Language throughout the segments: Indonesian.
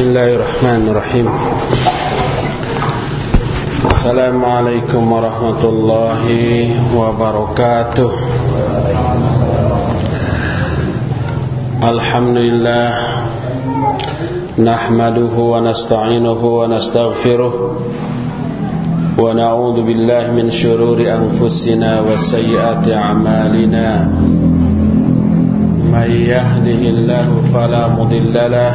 بسم الله الرحمن الرحيم. السلام عليكم ورحمة الله وبركاته. الحمد لله نحمده ونستعينه ونستغفره ونعوذ بالله من شرور أنفسنا وسيئات أعمالنا. من يهده الله فلا مضل له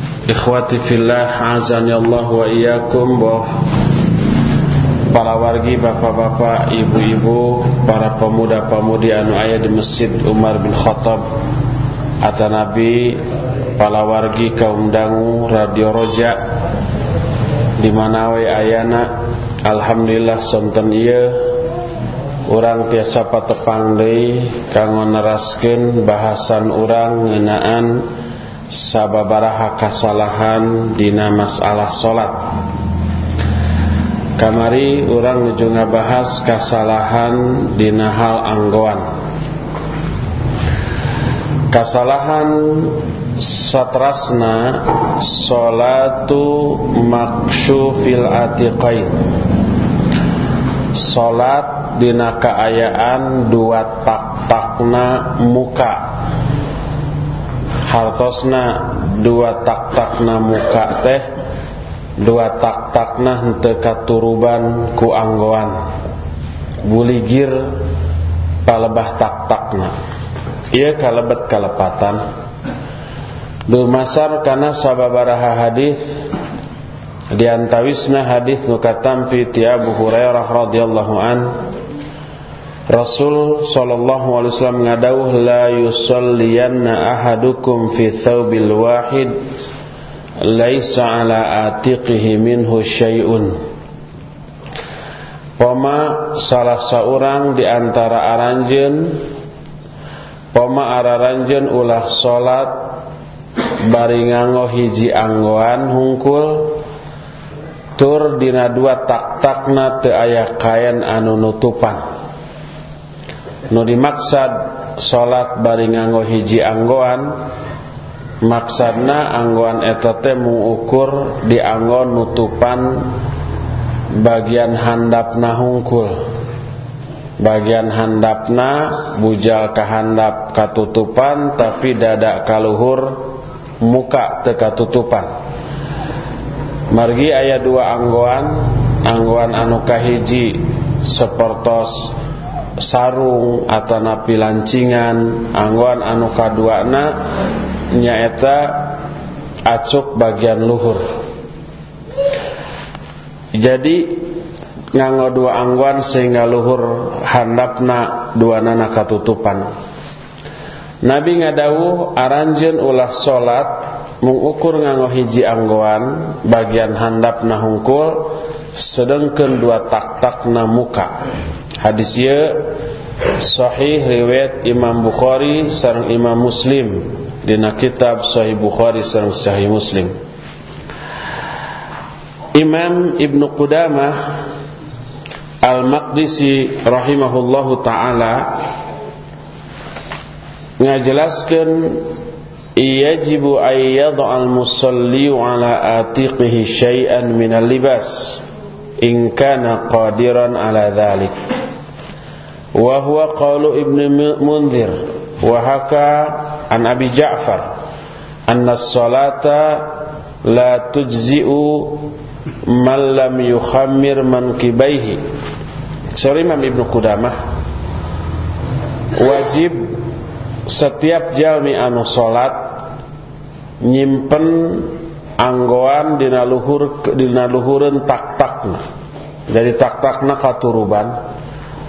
Ikhwati fillah azani Allah wa iyyakum para wargi bapak-bapak, ibu-ibu, para pemuda-pemudi anu aya di Masjid Umar bin Khattab. Atau Nabi para wargi kaum dangu Radio Roja di mana we ayana alhamdulillah sonten ieu urang tiasa patepang deui kanggo neraskeun bahasan urang ngeunaan sababaraha kasalahan dina masalah salat. Kamari orang nuju ngabahas kasalahan dina hal anggoan. Kasalahan satrasna salatu maksyufil atiqain. Salat dina kaayaan dua tak-takna muka hartosna dua tak-takna muka teh dua tak-takna henteu katuruban ku anggoan. Buligir palebah tak-takna. Ieu kalebet kalepatan. Dumasar kana sababaraha hadis diantawisna hadis nu katampi ti Abu Hurairah radhiyallahu Rasul sallallahu alaihi wasallam ngadawuh la yusalliyanna ahadukum fi thawbil wahid laisa ala atiqihi minhu syai'un. Poma salah seorang di antara aranjeun poma araranjeun ulah salat bari nganggo hiji anggoan hungkul tur dina dua tak-takna teu aya kain anu nutupan nu dimaksad salat bari nganggo hiji anggoan maksadna anggoan eta teh mengukur dianggo nutupan bagian handapna hungkul. Bagian handapna bujal ka handap katutupan tapi dada kaluhur muka teu katutupan. Margi aya dua anggoan anggoan anu kahiji sapertos sarung atau napi lancingan anggoan anu kaduana nyaeta acuk bagian luhur. Jadi nganggo dua anggoan sehingga luhur handapna dua nana katutupan Nabi ngadawuh aranjeun ulah salat mengukur nganggo hiji anggoan bagian handapna hungkul sedengkeun dua tak-takna muka Hadis ieu sahih riwayat Imam Bukhari sareng Imam Muslim dina kitab Sahih Bukhari sareng Sahih Muslim. Imam Ibnu Qudamah Al-Maqdisi rahimahullahu taala ngajelaskeun yajibu ay yad'a al-musalli ala atiqihi syai'an min al-libas in kana qadiran ala dhalik. Wa huwa qawlu ibn munzir. Wa haka an abi ja'far. Anna as-salata la tujzi'u man lam yukhammir mankibaihi. Sorry Imam Ibnu Qudamah. Wajib setiap jalmi anu salat nyimpen anggoan dina luhur dina luhureun tak-takna dari tak-takna katuruban.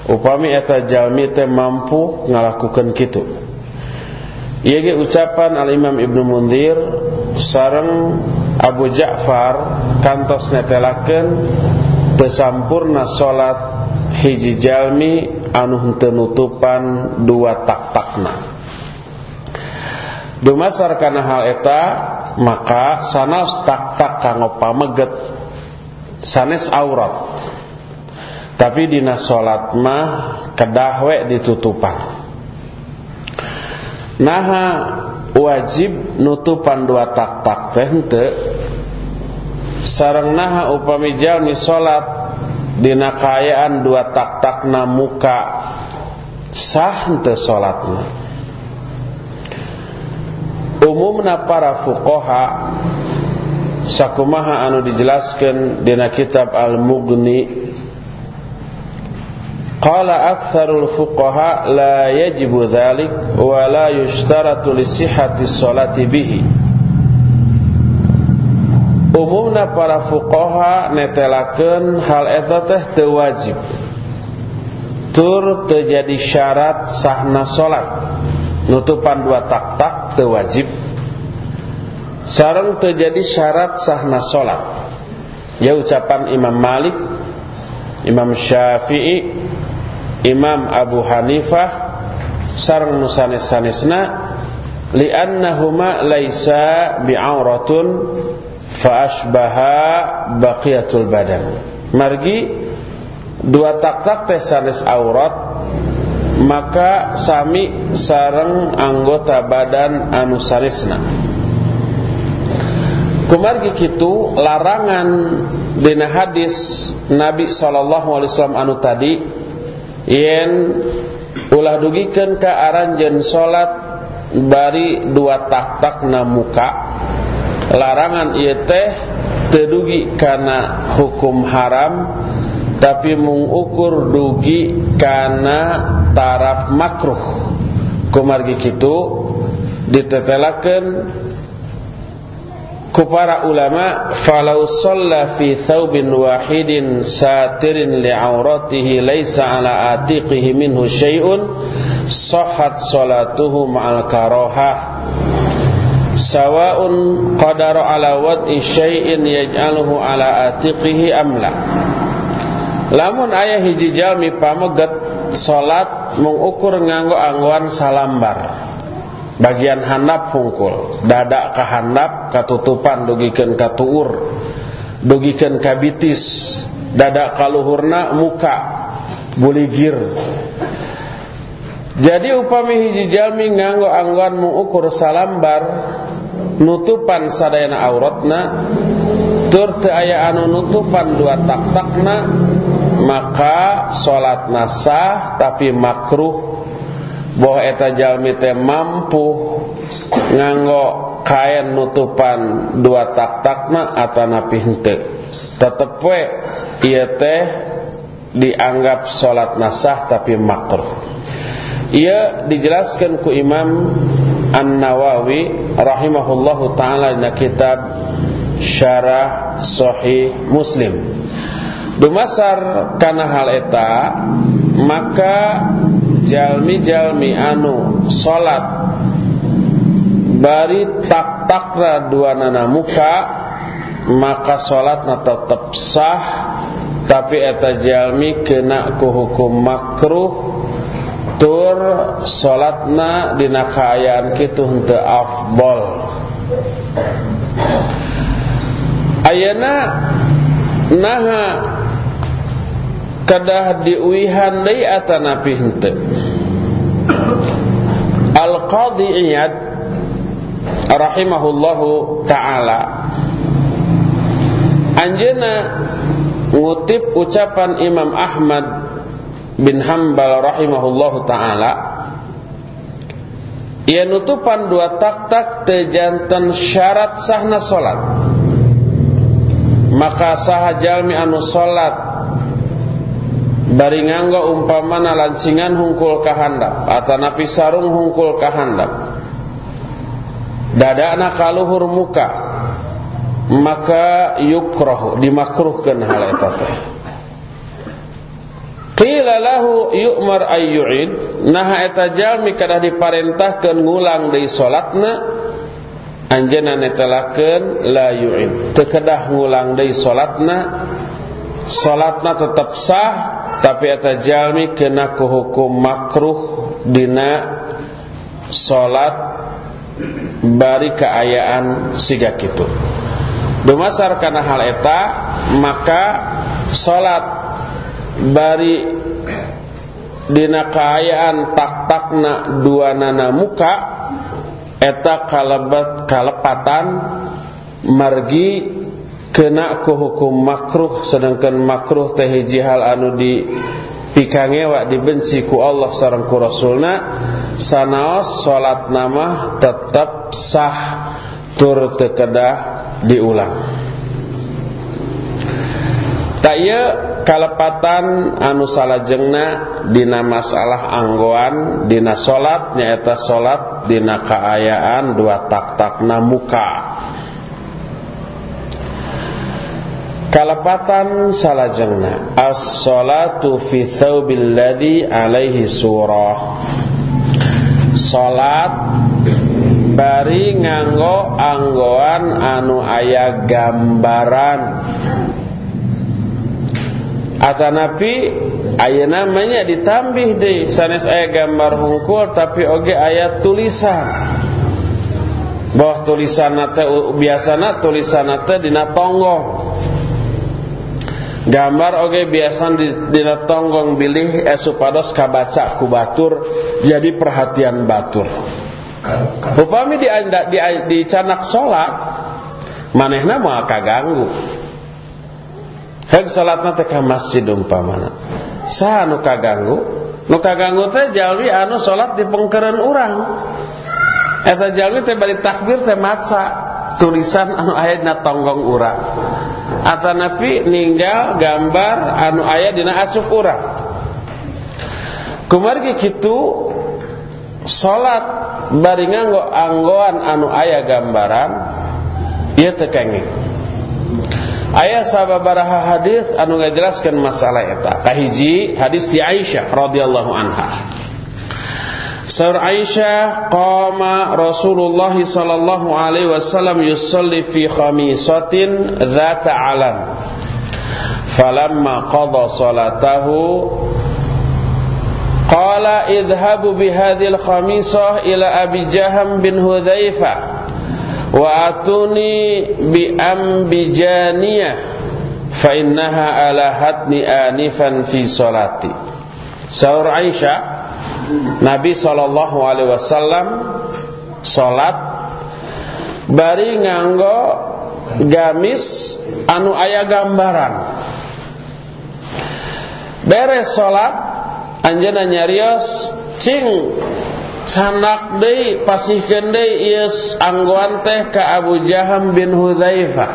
Upami eta jalmi teh mampu ngalakukeun kitu. Ieu ge ucapan Al Imam Ibnu Mundir sareng Abu Ja'far kantos netelakeun tesampurna salat hiji jalmi anu henteu nutupan dua tak-takna. Dumasar kana hal eta maka sanes tak-tak kanggo pameget sanes aurat. Tapi dina salat mah kedah we ditutupan. Naha wajib nutupan dua tak-tak teh henteu. Sareng naha upami jalmi salat dina kaayaan dua tak-takna muka. Sah henteu salatna umumna para fuqaha sakumaha anu dijelaskan dina kitab Al-Mughni Qala aktsarul fuqaha la yajibu dzalik wa la yushtaratu li sihhati sholati bihi. Umumna para fuqaha netelakeun hal eta teh teu wajib. Tur teu jadi syarat sahna salat. Nutupan dua tak-tak teu wajib. Sareng teu jadi syarat sahna salat. Ya ucapan Imam Malik, Imam Syafi'i, Imam Abu Hanifah sareng nusanes-sanesna li'annahuma laisa bi'auratun fa asbaha baqiyatul badan margi dua tak-tak teh sanes aurat maka sami sareng anggota badan anu sanesna kumargi kitu larangan dina hadis Nabi sallallahu alaihi wasallam anu tadi yen ulah dugikeun ka aranjeun salat bari dua tak-tak na muka larangan ieu teh tedugi kana hukum haram tapi mengukur dugi kana taraf makruh. Kumargi kitu ditetelakeun ku ulama falau shalla fi thawbin wahidin satirin li'auratihi laysa ala atiqihi minhu syai'un sahhat salatuhu ma'al karahah sawa'un qadara ala wad'i syai'in yaj'aluhu ala atiqihi amla lamun ayah hiji jalmi pameget salat mengukur nganggo anggoan salambar bagian handap hungkul dada ka handap katutupan dugikeun ka tuur. Dugikeun ka bitis. Dada kaluhurna muka buligir jadi upami hiji jalmi nganggo angguan mengukur salambar nutupan sadayana auratna tur teu aya anu nutupan dua tak-takna maka salatna sah tapi makruh bahwa eta jalmi teh mampu nganggo kain nutupan dua tak-takna atanapi henteu. Tetep we ieu teh dianggap salat nasah tapi makruh. Ia dijelaskan ku Imam An-Nawawi rahimahullahu taala di kitab Syarah Sahih Muslim. Dumasar kana hal eta maka jalmi-jalmi anu salat bari tak takra dua nana muka maka salatna tetap sah. Tapi eta jalmi kena ku hukum makruh. Tur salatna dina kaayaan kitu henteu afdol. Ayana naha kadah diuihan deui atanapi henteu Al-Qadhi Iyad rahimahullahu taala. Anjeuna ngutip ucapan Imam Ahmad bin Hambal rahimahullahu taala. Ia nutupan dua tak-tak tejantan syarat sahna salat maka saha jalmi anu salat bari nganggo umpamana lancingan hungkul ka handap atanapi sarung hungkul ka handap. Dadana kaluhur muka maka yukrahu dimakruhkeun hal teh. Qila lahu yu'mar ayyu'id nah eta jalmi kada diparentahkeun ngulang deui salatna anjeunna netelakeun la yu'id. Teu kedah ngulang deui salatna salatna tetap sah tapi eta jalmi kena ku hukum makruh dina salat bari keayaan siga kitu. Dumasar kana hal eta maka salat bari dina kaayaan tak-takna dua nana muka eta kalebat kalepatan margi kena ku hukum makruh sedangkan makruh teh hal anu di pikangewa dibenci ku Allah sareng ku Rasulna sanaos salat nama tetap sah tur tekedah diulang. Tak iya kalepatan anu salajengna dina masalah anggoan dina salat nyaeta salat dina kaayaan dua tak-takna muka kalepatan salajengna as-salatu fi thawbil ladzi alaihi surah. Salat bari nganggo anggoan anu aya gambaran. Atanapi aya namanya ditambih deui sanes aya gambar hungkul tapi oge aya tulisan. Bahwa tulisan teh biasana tulisan teh dina tonggong gambar oge biasa di dina tonggong bilih eh, supados kabaca ku batur jadi perhatian batur upami di, di, di canak salat manehna moal kaganggu Hek salatna teh ka masjid umpamana. Saha nu kaganggu? Nu kaganggu teh jalmi anu salat di pengkeureun urang. Eta jalmi teh bari takbir teh maca tulisan anu aya tonggong urang atanapi ninggal gambar anu aya dina acuk urang. Kumargi kitu salat bari nganggo anggoan anu aya gambaran ieu teu kenging. Aya sababaraha hadis anu ngajelaskeun masalah eta. Kahiji hadis di Aisyah radhiyallahu anha Saur Aisyah qama Rasulullah sallallahu alaihi wasallam yusalli fi khamisatin dzata alam. Falamma qada salatahu qala idhabu bihadhil khamisah ila Abi Jaham bin Hudzaifah wa atuni bi ambijaniyah fa innaha alahatni anifan fi salati. Saur Aisyah Nabi Shallallahu Alaihi Wasallam salat bari nganggo gamis anu aya gambaran. Beres salat anjeunna nyarios cing canak deui pasihkeun deui ieu anggoan teh ka Abu Jaham bin Hudzaifah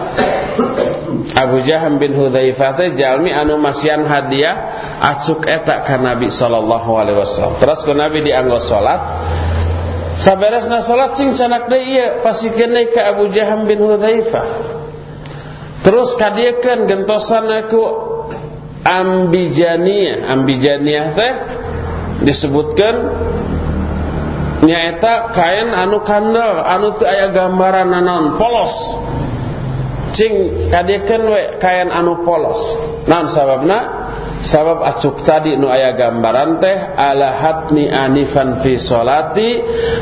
Abu Jaham bin Hudzaifah teh jalmi anu masian hadiah acuk eta ka Nabi sallallahu alaihi wasallam. Terus ku Nabi dianggo salat. Saberesna salat cing canak deui ieu pasikeun deui ka Abu Jaham bin Hudzaifah. Terus kadiekeun gentosan aku ambijaniyah. Ambijaniyah teh disebutkan nyaeta kain anu kandel anu teu aya gambaran naon polos cing kadiekeun we kain anu polos. Naon sababna? Sabab acuk tadi nu aya gambaran teh alahatni anifan fi solati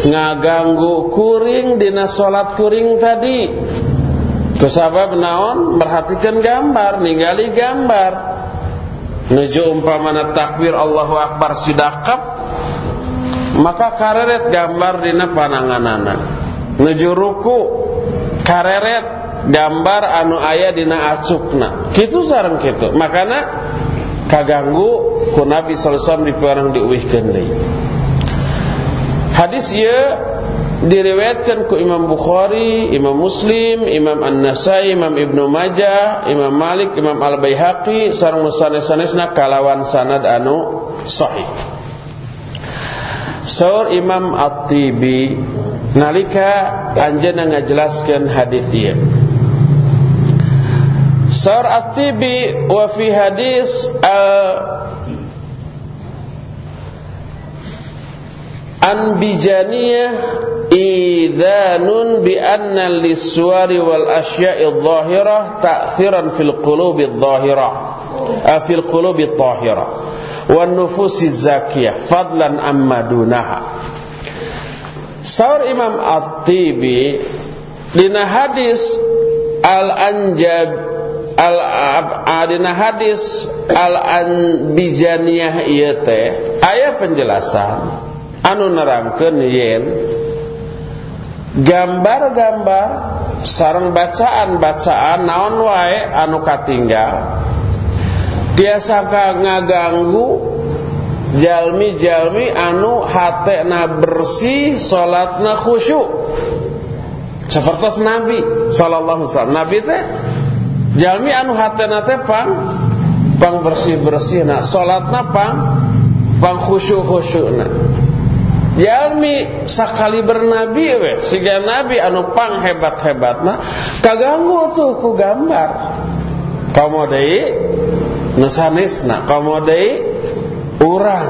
ngaganggu kuring dina salat kuring tadi. Kusabab naon? Perhatikan gambar ningali gambar. Nuju umpamana takbir Allahu akbar sidakap maka kareret gambar dina pananganana. Nuju ruku kareret gambar anu aya dina acukna kitu sareng kitu makana kaganggu ku Nabi sallallahu alaihi wasallam diperang diuihkeun deui hadis ieu diriwayatkan ku Imam Bukhari, Imam Muslim, Imam An-Nasai, Imam Ibnu Majah, Imam Malik, Imam Al-Baihaqi sareng sanes-sanesna kalawan sanad anu sahih. Saur Imam At-Tibi nalika anjeunna ngajelaskeun hadis ieu. Saur At-Tibi wa fi hadis al an bijaniyah idhanun bi anna lis-suwari wal asya'i adh-dhahirah ta'thiran fil qulubi adh-dhahirah fil qulubi adh-dhahirah wan nufusi zakiyah fadlan amma dunaha Saur Imam At-Tibi dina hadis al-anjab al adina hadis al-anbijaniyah ieu teh aya penjelasan. Anu nerangkeun yen gambar-gambar sareng bacaan-bacaan naon wae anu katinggal tiasa ngaganggu jalmi-jalmi anu hatena bersih salatna khusyuk. Seperti Nabi sallallahu alaihi wasallam. Nabi teh jalmi anu hatena teh pang pang bersih-bersihna salatna pang pang khusyuk-khusyukna Jalmi sakali bernabi we siga nabi anu pang hebat-hebatna kaganggu tuh ku gambar. Kamu deui nu kamu deui urang.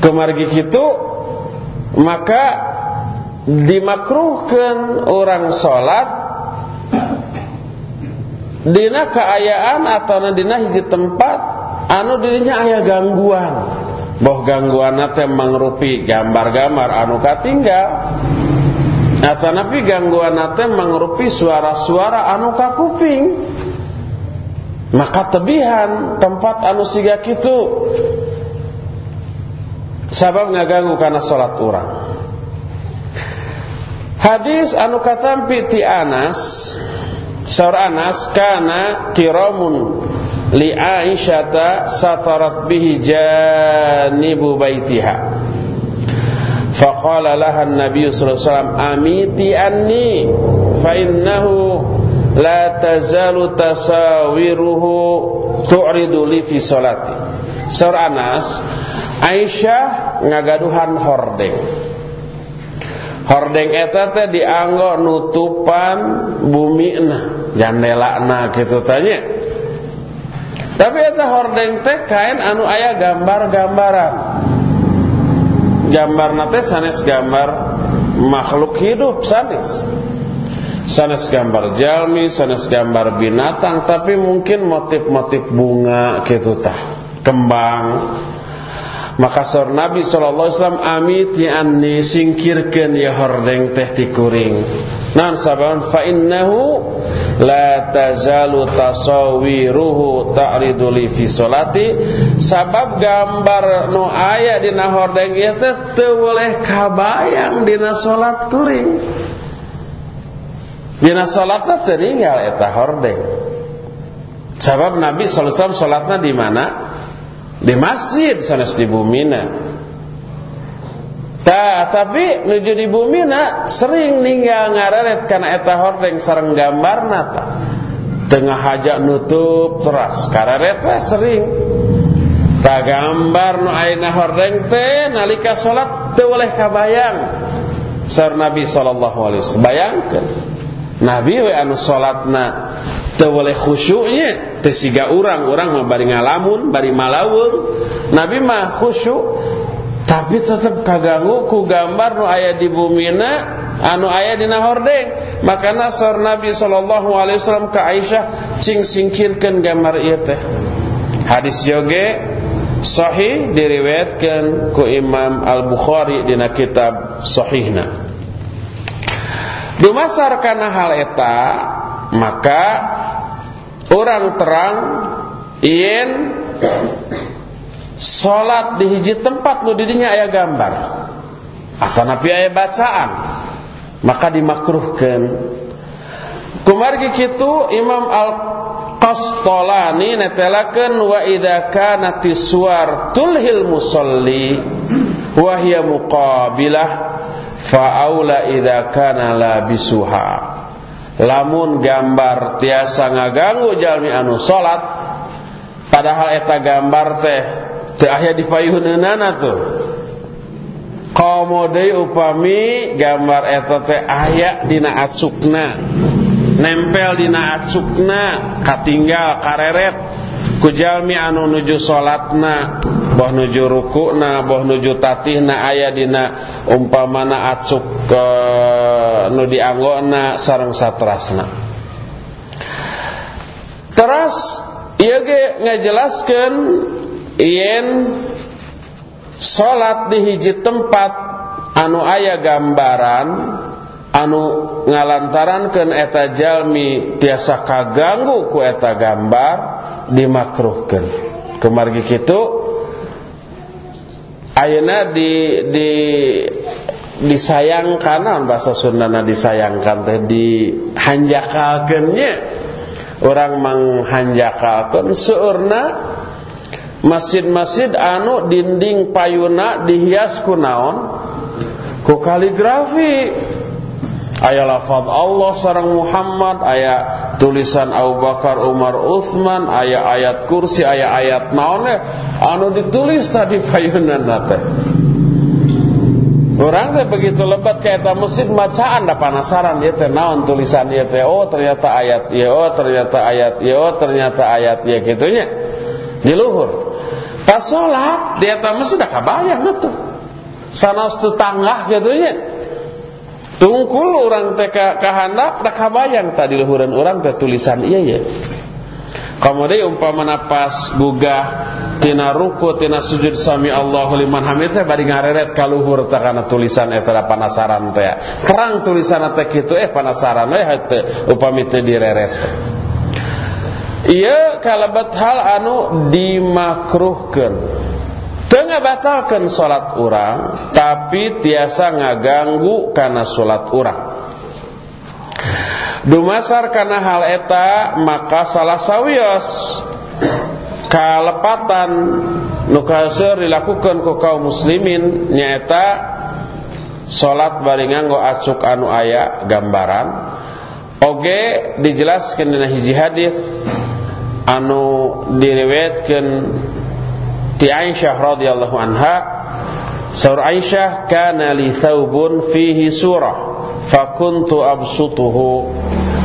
Kemargi kitu maka dimakruhkeun orang salat dina keayaan atau dina hiji tempat anu dirinya aya gangguan. Boh gangguan teh mangrupi gambar-gambar anu katinggal. Atanapi gangguan teh mangrupi suara-suara anu kakuping. Maka tebihan tempat anu siga kitu. Sabab ngaganggu karena salat orang hadis anu katampi ti Anas Saur Anas kana kiramun li Aisyata satarat bihi janibu baitiha. Faqala laha an-nabiy sallallahu alaihi wasallam amiti anni fa innahu la tazalu tasawiruhu tu'ridu li fi salati. Sur Anas Aisyah ngagaduhan hordeng hordeng eta teh dianggo nutupan bumi nah jandela na gitu tanya tapi eta hordeng teh kain anu aya gambar-gambaran. Gambar nate sanes gambar makhluk hidup sanes. Sanes gambar jalmi, sanes gambar binatang, tapi mungkin motif-motif bunga gitu tah. Kembang. Maka sor Nabi sallallahu alaihi wasallam amiti anni singkirkeun ya hordeng teh ti kuring. Nan saban fa innahu la tazalu tasawiruhu ta'ridu li fi salati sabab gambar nu aya dina hordeng ieu teh teu boleh kabayang dina salat kuring. Dina salatna teu ninggal eta hordeng. Sabab Nabi wasallam salatna di mana di masjid sanes di bumina Ta, tapi nuju di bumi na sering ninggal ngararet karena eta hordeng sareng gambar nata. Tengah hajak nutup teras, kararet teh sering. Ta gambar nu aina hordeng teh nalika salat teu boleh kabayang. Sar Nabi sallallahu alaihi wasallam bayangkeun. Nabi we anu salatna teu boleh khusyuknya. Teh siga urang. Urang mah bari ngalamun bari malawung Nabi mah khusyuk. Tapi tetap kaganggu ku gambar nu aya di bumina anu aya dina hordeng maka nasor Nabi sallallahu alaihi Aisyah cing singkirkeun gambar ieu teh. Hadis joge sahih diriwayatkeun ku Imam Al-Bukhari dina kitab sahihna. Dumasar kana hal eta maka orang terang yen salat di hiji tempat nu didinya aya gambar. Atau nabi aya bacaan. Maka dimakruhkan. Kumargi kitu Imam Al Qastolani netelakeun wa idza kanati tulhil musalli wa hiya muqabilah fa'aula idza kana labisuha lamun gambar tiasa ngaganggu jalmi anu salat padahal eta gambar teh teu aya di payuneunana tuh komode upami gambar eta teh aya dina acukna nempel dina acukna katinggal kareret kujalmi anu nuju salatna boh nuju rukuna boh nuju tatihna aya dina umpamana acuk ke nu dianggona sareng satrasna. Terus ieu ge ngajelaskeun yen salat di hiji tempat anu aya gambaran anu ngalantarankeun eta jalmi tiasa kaganggu ku eta gambar dimakruhkeun kemargi kitu Ayeuna di di disayangkan naon bahasa Sundana disayangkan teh dihanjakalkeunnya orang manghanjakalkeun seurna masjid-masjid anu dinding payuna dihias ku naon? Ku kaligrafi. Aya lafaz Allah sareng Muhammad aya tulisan Abu Bakar Umar Uthman aya ayat kursi aya ayat naon anu ditulis tadi payunan teh Orang teh begitu lebat kayak ta masjid bacaan da penasaran ieu teh naon tulisan ieu teh. Oh ternyata ayat ieu oh ternyata ayat ieu oh ternyata ayat ieu kitunya di luhur. Pas salat di eta masjid da kabayang atuh. Sanes tetangga kitunya tungkul orang teh kahandap dah kabayang tadi luhuran orang teh tulisan iya ya Kemudian umpamana pas gugah tina ruku tina sujud sami Allahu liman hamid teh bari ngareret ka luhur teh kana tulisan eta da panasaran teh. Terang tulisan teh kitu eh panasaran we teh upami teh direret. Iya kalabat hal anu dimakruhkeun Tengah batalkan sholat orang Tapi tiasa ngaganggu Karena sholat orang Dumasar karena hal eta Maka salah sawios Kalepatan Nukasir dilakukan ke kaum muslimin Nyata Sholat baringan nganggo acuk anu aya gambaran. Oge dijelaskan dengan hiji hadis Anu diriwayatkan ti Aisyah radhiyallahu anha Saur Aisyah kana li thawbun fihi surah fakuntu absutuhu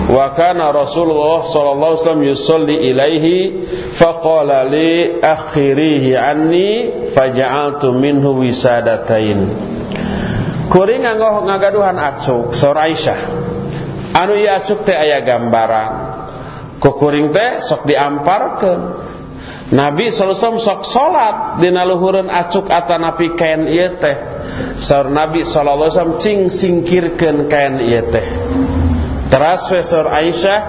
wa kana Rasulullah sallallahu alaihi wasallam yusalli ilaihi faqala li akhirihi anni faja'altu minhu wisadatain. Kuring nganggo ngagaduhan acuk saur Aisyah. Anu ieu acuk teh aya gambaran. Kukuring teh sok diamparkeun Nabi SAW sok salat dina luhureun acuk atanapi kain ieu teh. Saur Nabi SAW cing singkirkeun kain ieu teh. Teras we saur Aisyah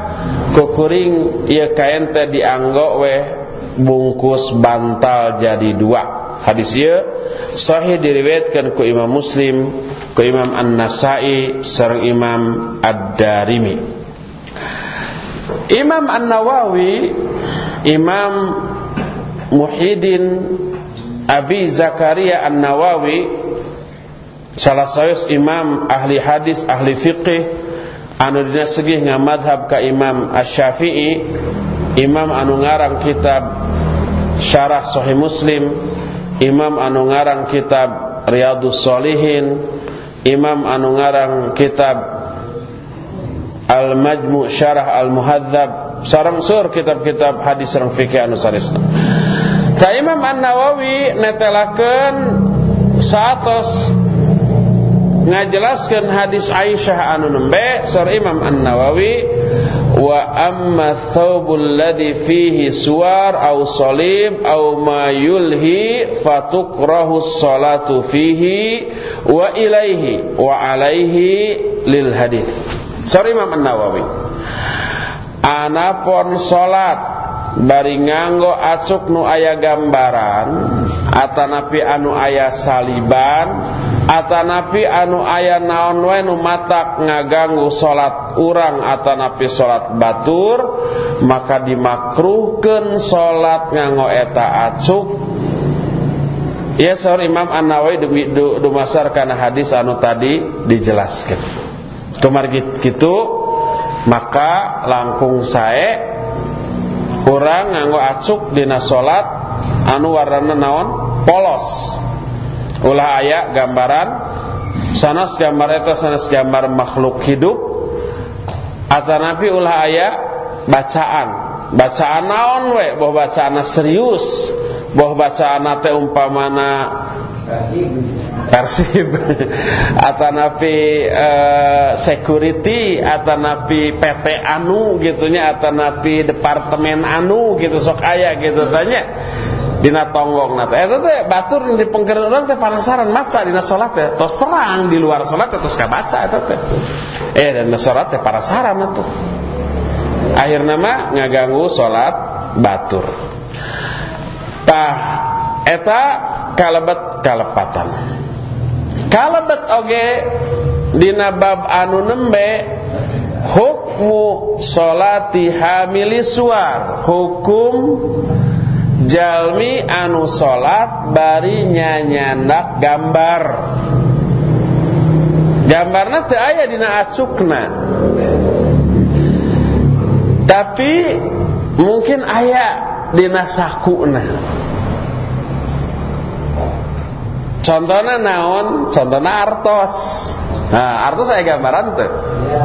kukuring ieu kain teh dianggo we bungkus bantal jadi dua. Hadis ieu sahih diriwayatkeun ku Imam Muslim, ku Imam An-Nasa'i sareng Imam Ad-Darimi. Imam An-Nawawi Imam Muhyiddin Abi Zakaria An-Nawawi salah satu imam ahli hadis ahli fiqih anu dina segi ngamadhab ka Imam Asy-Syafi'i imam anu ngarang kitab Syarah Sahih Muslim imam anu ngarang kitab Riyadhus Shalihin imam anu ngarang kitab Al-Majmu' Syarah Al-Muhadzab sareng sur kitab-kitab hadis sareng fikih anu saresna Ka Imam An-Nawawi netelakeun saatos ngajelaskeun hadis Aisyah anu nembe sar Imam An-Nawawi wa amma thawbul ladzi fihi suwar aw salib aw ma yulhi fatukrahu salatu fihi wa ilaihi wa alaihi lil hadis sar Imam An-Nawawi anapun salat bari nganggo acuk nu aya gambaran atanapi anu aya saliban atanapi anu aya naon wae nu matak ngaganggu salat urang atanapi salat batur maka dimakruhkeun salat nganggo eta acuk Ya sahur Imam An-Nawawi hadis anu tadi dijelaskan. Kemar gitu maka langkung sae kurang nganggo acuk dina salat anu warna naon polos. Ulah aya gambaran sanas gambar eta sanas gambar makhluk hidup atanapi ulah aya bacaan. Bacaan naon we? Boh bacaan serius boh bacaan teh umpamana Persib atanapi uh, security atanapi PT anu gitunya atanapi departemen anu gitu sok aya gitu tanya. Dina tonggong nate eta teh batur di pengkeun urang teh penasaran maca dina salat teh? Tos terang di luar salat teh tos kabaca eta teh. Eh dan salat teh penasaran atuh akhirna mah ngaganggu salat batur. Tah eta kalebet kalepatan kalebet oge dina bab anu nembe hukmu salati hamili suar. Hukum jalmi anu salat bari nyanyandak gambar. Gambarna teu aya dina acukna. Tapi mungkin aya dina sakuna contohnya naon? Contohnya artos. Nah artos saya gambaran tuh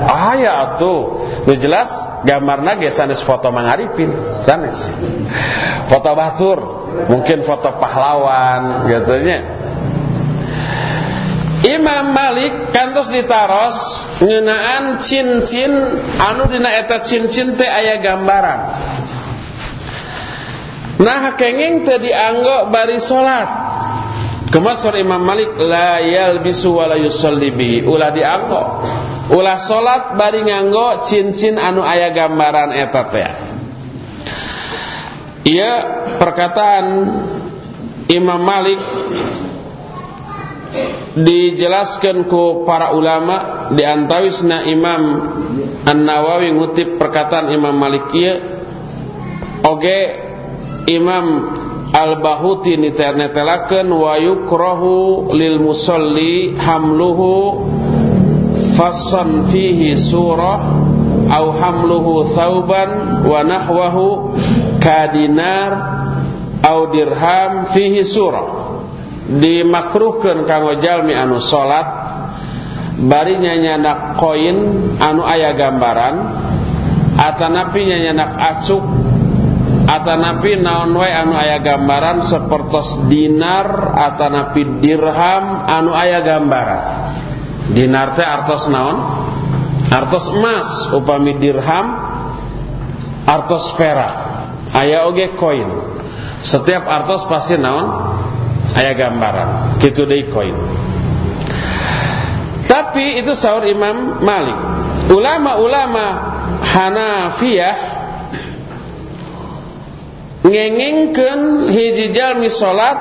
ah ya tuh lu jelas gambarnya gesanis foto mangaripin sanes. Foto batur. Mungkin foto pahlawan gitu nya. Imam Malik kantos ditaros ngeunaan cincin anu dina eta cincin teh aya gambaran. Nah kenging tadi anggo bari salat. Kemasur Imam Malik la yalbisu wa la. Ulah dianggo. Ulah salat bari nganggo cincin anu aya gambaran eta teh. Iya perkataan Imam Malik dijelaskan ku para ulama di antawisna Imam An-Nawawi ngutip perkataan Imam Malik ieu oge Imam Al-Bahuti niternetelakeun wa yukrahu lil musalli hamluhu fassan fihi surah au hamluhu thauban wa nahwahu kadinar au dirham fihi surah. Dimakruhkeun kanggo jalmi anu salat bari nyanyanak koin anu aya gambaran atanapi nyanyanak acuk atanapi naon wae anu aya gambaran sepertos dinar atanapi dirham anu aya gambaran. Dinar teh artos naon? Artos emas upami dirham artos perak. Aya oge koin. Setiap artos pasti naon? Aya gambaran. Kitu deui koin. Tapi itu sahur Imam Malik. Ulama-ulama Hanafiyah ngengengkeun hiji jalmi salat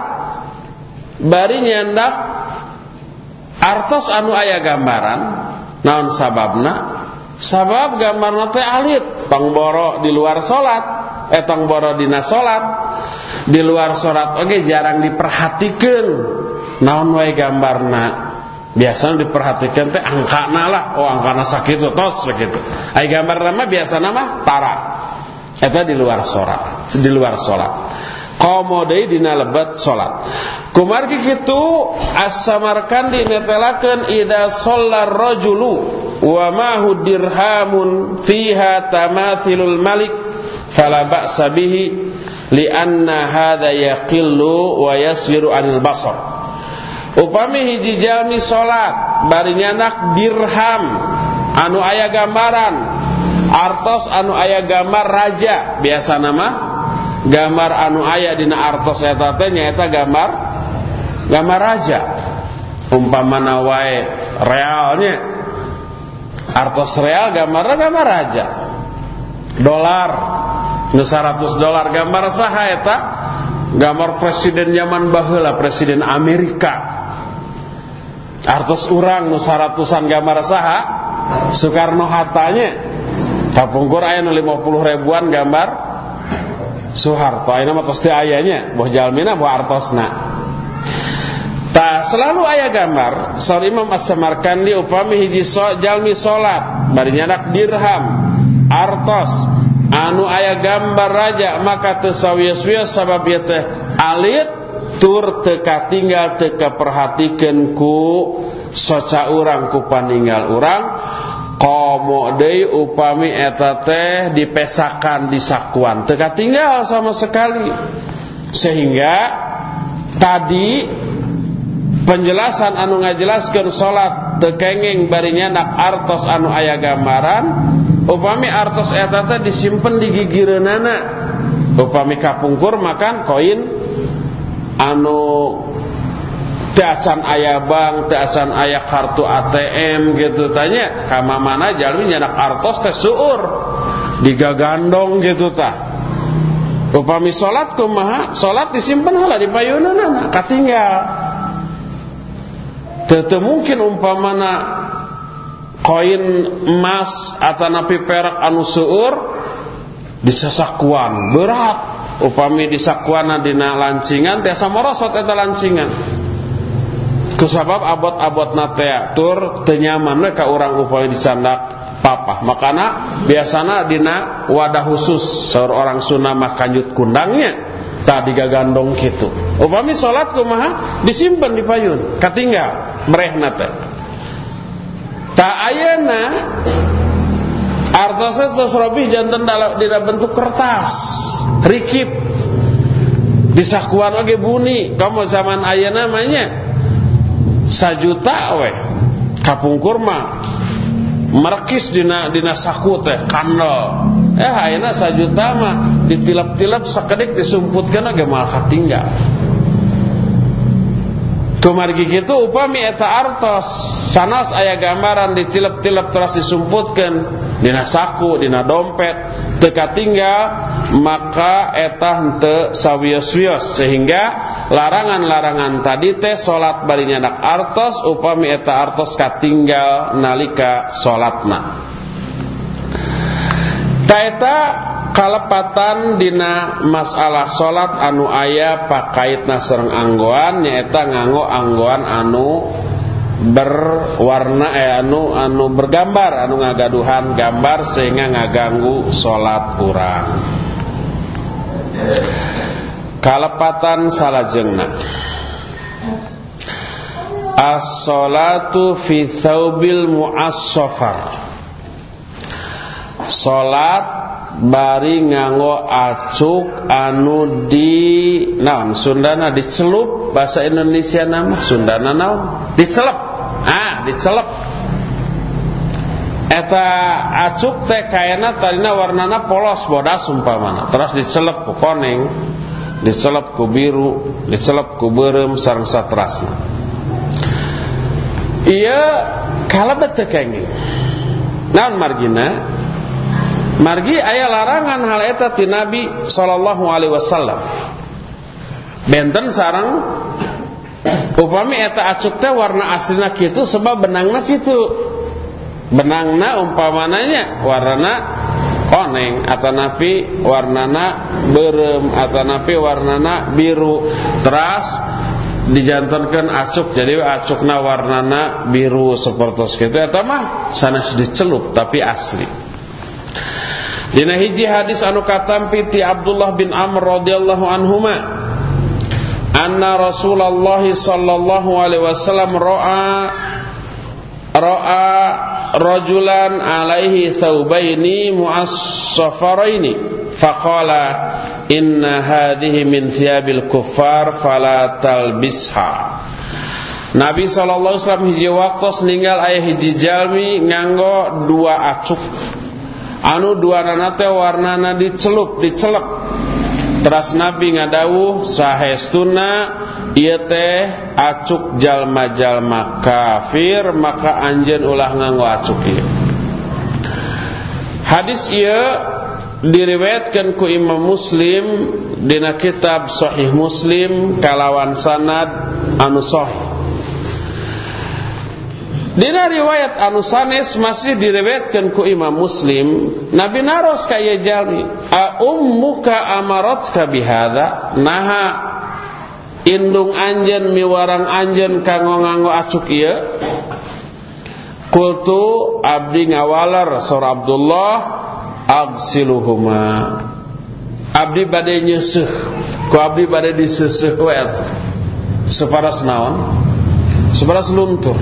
bari nyandak artos anu aya gambaran naon sababna? Sabab gambarna teh alit pangboro di luar salat eh pangboro dina salat di luar salat oge jarang diperhatikeun naon wae gambarna? Biasanya diperhatikan teh angkana lah. Oh angkana sakit tos begitu ai gambar nama biasa nama tara Eta di luar sholat, di luar sholat. Komodai dina lebat sholat. Kumargi kitu as-samarkandi netelakeun ida sholar rajulu wa mahu dirhamun fiha tamathilul malik fala ba'sa bihi lianna hadha yaqillu wa yaswiru anil basar. Upami hiji jalmi salat bari nyanak dirham anu aya gambaran artos anu aya gambar raja. Biasa nama gambar anu aya dina artos eta teh nyaeta gambar gambar raja. Umpamana wae realnya. Artos real gambarna gambar raja. Dolar nu 100 dolar gambar saha eta? Gambar presiden zaman baheula presiden Amerika. Artos urang nu 100an gambar saha? Soekarno Hattanya Kapungkur aya 50 ribuan gambar Soeharto. Ayeuna mah tos teu ayanya boh jalmina boh artosna. Selalu ayah gambar. Saur Imam As-Samarkandi upami hiji so, jalmi solat. Bari nyanak dirham. Artos Anu ayah gambar raja Maka tesawias-wias sabab ya teh Alit Tur teka tinggal teka perhatikan ku Soca urang ku paninggal urang Komo deui upami eta teh dipesakan disakuan teka tinggal sama sekali. Sehingga tadi penjelasan anu ngajelaskeun salat tekenging barinya nak artos anu aya gambaran upami artos eta teh disimpen di gigireunana upami kapungkur makan koin anu teacan ayah bank, teacan ayah kartu ATM gitu tanya, kama mana jalmi nyanak artos teh suur, digagandong gitu tah. Upami salat kumaha? Salat disimpan hala di payunana, katinggal. Teu mungkin umpamana koin emas atau napi perak anu seueur disasakuan berat upami disakuana dina lancingan tiasa morosot eta lancingan kusabab abot-abot natea tur tenyaman ka orang upami dicandak papa makana biasana dina wadah khusus seorang Sunda mah kanjut kundangnya tak digagandong gitu upami salat kumaha? Disimpan di payun katinggal merehna teh tak ayana artosnya terus jantan dalam tidak bentuk kertas rikip. Disakuan oge buni kamu zaman ayana namanya sajuta we kapungkur mah merekis dina dina saku teh kandel. Eh ayana sajuta mah ditilap-tilap sakedik disumputkeun oge malah katinggal. Kumargi gitu upami eta artos. Sanas ayah gambaran ditilap-tilap terus disumputkan dina saku, dina dompet teka tinggal maka eta hente sawios-wios sehingga larangan-larangan tadi teh salat bari nyadak artos upami eta artos katinggal nalika salatna. Ta eta kalepatan dina masalah salat anu aya pakaitna sareng anggoan nyaeta nganggo anggoan anu berwarna eh anu anu bergambar anu ngagaduhan gambar sehingga ngaganggu salat urang kalepatan salajengna. As-salatu fi thawbil mu'assafar. Salat bari nganggo acuk anu di naon Sundana dicelup bahasa Indonesia nama Sundana naon? Dicelep ah dicelep eta acuk teh kayana tadina warnana polos bodas umpamana terus dicelep ku koneng dicelep ku biru dicelep ku beureum sareng satrasna. Iya kalebet teh kenging naon margina? Margi ayah larangan hal eta ti Nabi sallallahu alaihi wasallam. Benten sarang upami eta acuk teh warna aslina kitu sebab benangna kitu. Benangna umpamananya warna koneng atau napi warnana berem atau napi warnana biru. Teras dijantankan acuk jadi acukna warnana biru seperti itu eta mah sanes dicelup tapi asli. Dina hiji hadis anu katampi ti Abdullah bin Amr radhiyallahu anhuma anna Rasulullah sallallahu alaihi wasallam ra'a ra'a rajulan alaihi thawbaini mu'assafaraini. Faqala inna hadhihi min thiyabil kuffar fala talbisha. Nabi sallallahu alaihi wasallam hiji waktu ninggal aya hiji jalmi nganggo dua acuk anu dua nanate warnana dicelup dicelep teras nabi ngadawuh sahestuna ieu teh acuk jalma-jalma kafir maka anjeun ulah nganggo acuk ieu. Hadis ieu diriwayatkan ku Imam Muslim dina kitab Sahih Muslim kalawan sanad anu sahih Dina riwayat anu sanes masih diriwayatkan ku Imam Muslim, Nabi naros kaya jalmi, a ummuka amaratka bihadza? Naha indung anjen miwarang anjen kanggo nganggo acuk ieu. Kultu abdi ngawalar sura Abdullah agsiluhuma abdi bade nyeseuh ku abdi bade diseseuh we separas naon? Separas luntur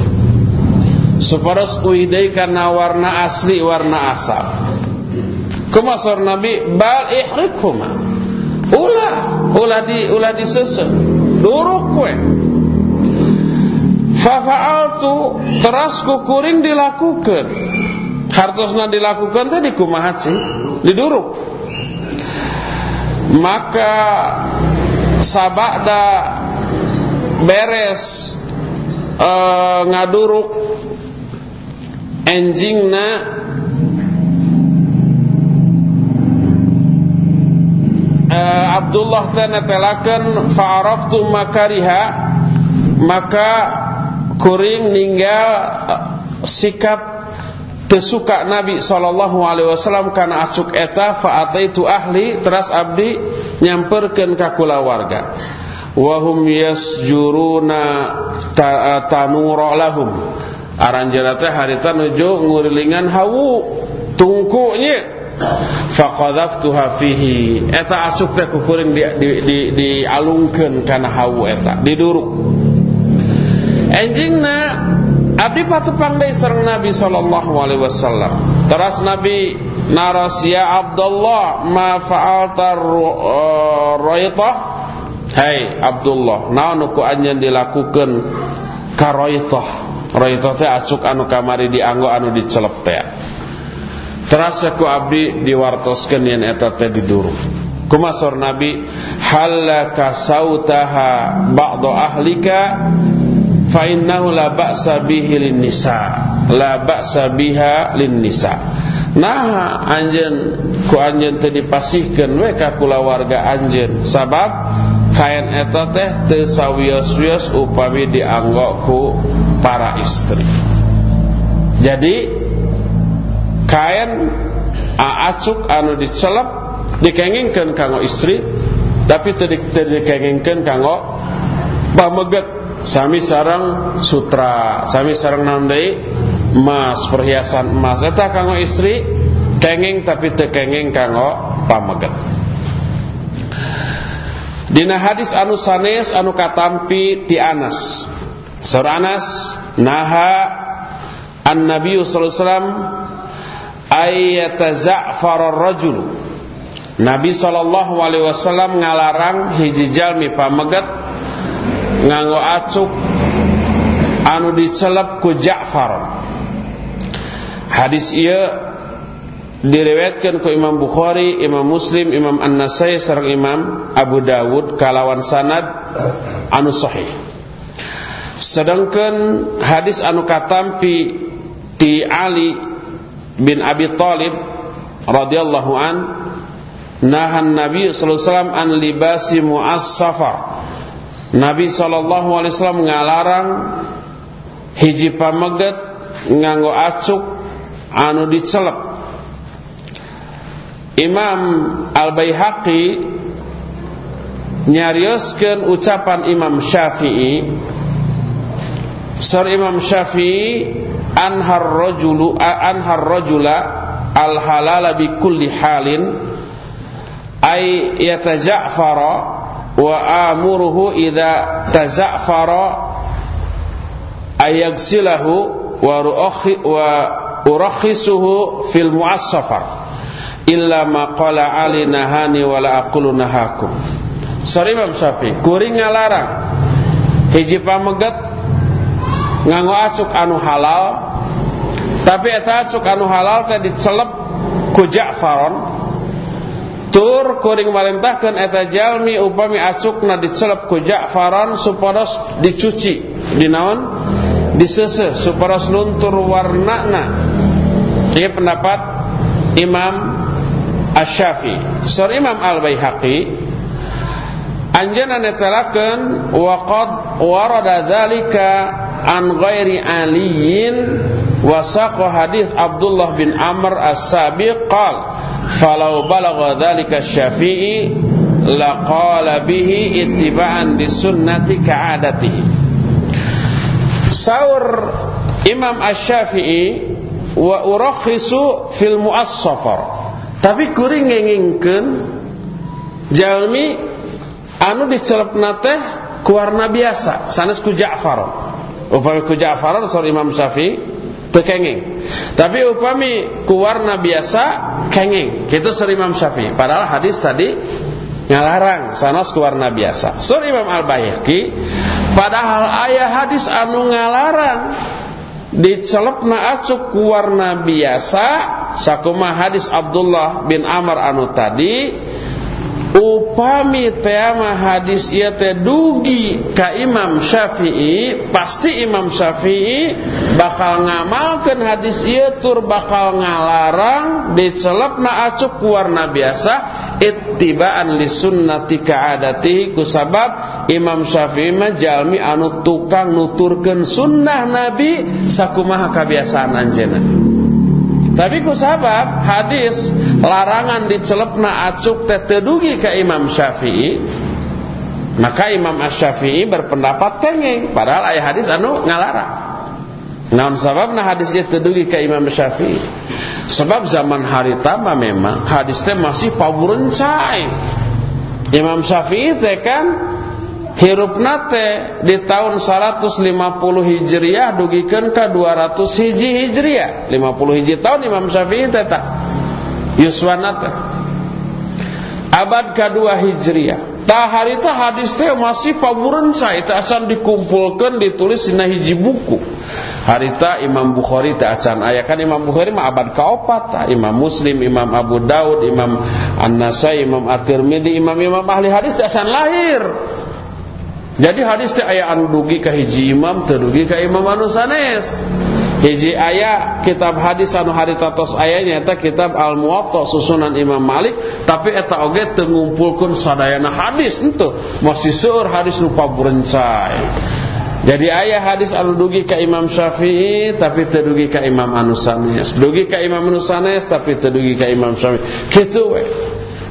separas uidai karena warna asli warna asal kumasor nabi bal ihrikuma ulah ulah di ulah diseseuh duruk we Fafa'altu teras kukuring dilakukan. Hartosna dilakukan tadi kumaha sih? Diduruk. Maka sabada beres e, ngaduruk enjingna e, Abdullah teh telakan fa'araftu makariha maka kuring ninggal uh, sikap tesuka Nabi sallallahu alaihi wasallam kana acuk eta fa ataitu ahli teras abdi nyamperkeun ka kulawarga wa hum yasjuruna uh, tanura lahum aranjeuna teh harita nuju ngurilingan hawu tungkunya faqadhaftuha fihi. Eta acuk teh kuring di di, di, dialungkeun kana hawu eta diduruk enjingna abdi patupang deui sareng Nabi sallallahu alaihi wasallam. Teras Nabi naras ya Abdullah ma fa'alta uh, raitah hai Abdullah naon ku anjeun dilakukeun ka raitah raitah teh acuk anu kamari dianggo anu dicelep teh. Teras ku abdi diwartoskeun yen eta teh diduru kumasor Nabi halaka sautaha ba'du ahlika fa innahu la ba'sa bihi lin nisa la ba'sa biha lin nisa nah anjeun ku anjeun teu dipasihkeun we ka kulawarga anjeun. Sabab kain eta teh teu sawios-wios upami dianggo ku para istri. Jadi kain acuk anu dicelep dikengingkeun kanggo istri tapi teu dikengingkeun kanggo pameget sami sarang sutra sami sarang nandai emas perhiasan emas. Eta kanggo istri kenging tapi teu kenging kanggo pameget Dina hadis anu sanes anu katampi ti Anas Saur Anas naha an Nabi sallallahu alaihi wasallam ayataza'far ar-rajul Nabi wasallam ngalarang hiji jalmi pameget nganggo acuk anu dicelep ku Ja'far hadis ieu diriwayatkeun ku Imam Bukhari, Imam Muslim, Imam An-Nasai sareng Imam Abu Dawud kalawan sanad anu sahih. Sedangkan hadis anu katampi ti Ali bin Abi Thalib radhiyallahu an nahan Nabi sallallahu alaihi wasallam an libasi mu'assafar Nabi sallallahu alaihi wasallam ngalarang hiji pameget nganggo acuk anu dicelep. Imam Al-Baihaqi nyarioskeun ucapan Imam Syafi'i Sar Imam Syafi'i anhar rajulu anhar rajula al halala bi kulli halin ay yataja'fara wa amuruhu idza taza'fara ayaghsilahu wa ru'akhi wa urakhisuhu fil mu'assafar illa ma qala ali nahani wa la aqulu nahakum. Sorry Imam Syafi'i kuring ngalarang hiji pameget nganggo acuk anu halal tapi eta acuk anu halal teh dicelep ku Ja'faron. Tur kuring marintahkeun eta jalmi upami acukna dicelep ku Ja'faran supados dicuci dinaon? Disese supados luntur warnana. Ieu pendapat Imam Asy-Syafi'i. Sur Imam Al-Baihaqi anjeunna netelakeun wa qad warada dzalika an ghairi aliyin wa saqa hadis Abdullah bin Amr As-Sabiq qala falau balagha dzalika syafi'i laqala bihi ittiba'an sunnati ka'adatihi. Saur Imam Asy-Syafi'i wa urakhisu fil muassafar. Tapi kuring ngengingkeun jalmi anu dicelepna teh ku biasa sanes ku Ja'far upami ku Ja'far saur Imam Syafi'i teu kenging. Tapi upami ku warna biasa kenging. Kitu saur Imam Syafi'i. Padahal hadis tadi ngalarang sanos ku warna biasa. Saur Imam Al-Baihaqi padahal ayah hadis anu ngalarang dicelepna acuk ku warna biasa sakuma hadis Abdullah bin Amr anu tadi upami tema hadis ieu teh dugi ka Imam Syafi'i pasti Imam Syafi'i bakal ngamalkeun hadis ieu tur bakal ngalarang dicelepna acuk ku warna biasa ittiba'an li sunnati ka'adatihi kusabab Imam Syafi'i mah jalmi anu tukang nuturkeun sunnah Nabi sakumaha kabiasaan anjeunna tapi kusabab hadis larangan dicelepna acuk teh tedugi ke Imam Syafi'i. Maka Imam Asy-Syafi'i berpendapat kenging padahal ayat hadis anu ngalarang. Naon sababna hadisnya tedugi ke Imam Syafi'i? Sebab zaman hari tama memang hadis teh masih paburencai Imam Syafi'i teh kan hirup nate di tahun 150 Hijriah dugikeun ka 200 hiji Hijriah. 50 hiji tahun Imam Syafi'i teh tak yuswana abad kedua Hijriah. Tah harita hadis teh masih paburenca itu asal dikumpulkan ditulis dina hiji buku. Harita Imam Bukhari teh acan aya. Kan Imam Bukhari mah abad kaopat Imam Muslim Imam Abu Daud Imam An-Nasai Imam At-Tirmidzi imam-imam ahli hadis teh acan lahir jadi hadis teh aya anu dugi ka hiji imam teu dugi ka imam anu sanes. Hiji aya kitab hadis anu harita tos aya nyaeta kitab Al Muwatta susunan Imam Malik tapi eta oge teu ngumpulkeun sadayana hadis henteu masih seueur hadis rupa burencai. Jadi ayah hadis anu dugi ka Imam Syafi'i tapi teu dugi ka Imam anu sanes. Dugi ka Imam anu sanes tapi teu dugi ka Imam Syafi'i. Kitu we.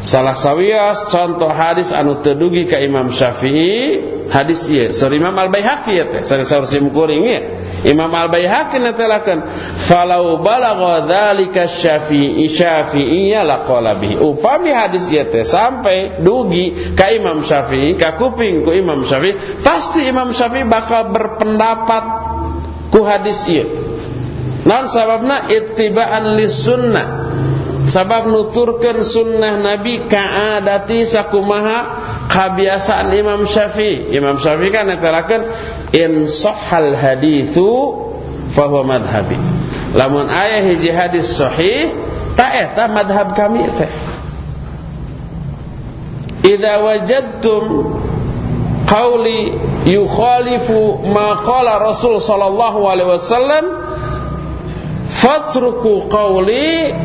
Salah sawias contoh hadis anu tedugi ka Imam Syafi'i hadis ieu sur Imam Al-Baihaqi ya teh. Sari saur sim kuring ya Imam Al-Baihaqi netelakeun falau balagha dzalika Syafi'i Syafi'iyya laqala bihi. Upami hadis ieu teh sampai dugi ka Imam Syafi'i ka kuping ku Imam Syafi'i pasti Imam Syafi'i bakal berpendapat ku hadis ieu Naon sababna ittiba'an lis sunnah sabab nuturkan sunnah Nabi ka'adati sakumaha kebiasaan Imam Syafi'i. Imam Syafi'i kan netelakeun in sahhal hadithu fahuwa madhabi lamun ayah hiji hadis sahih ta eta madhab kami teh. Idza wajadtum qawli yukhalifu ma qala Rasul sallallahu alaihi wasallam fatruku qawli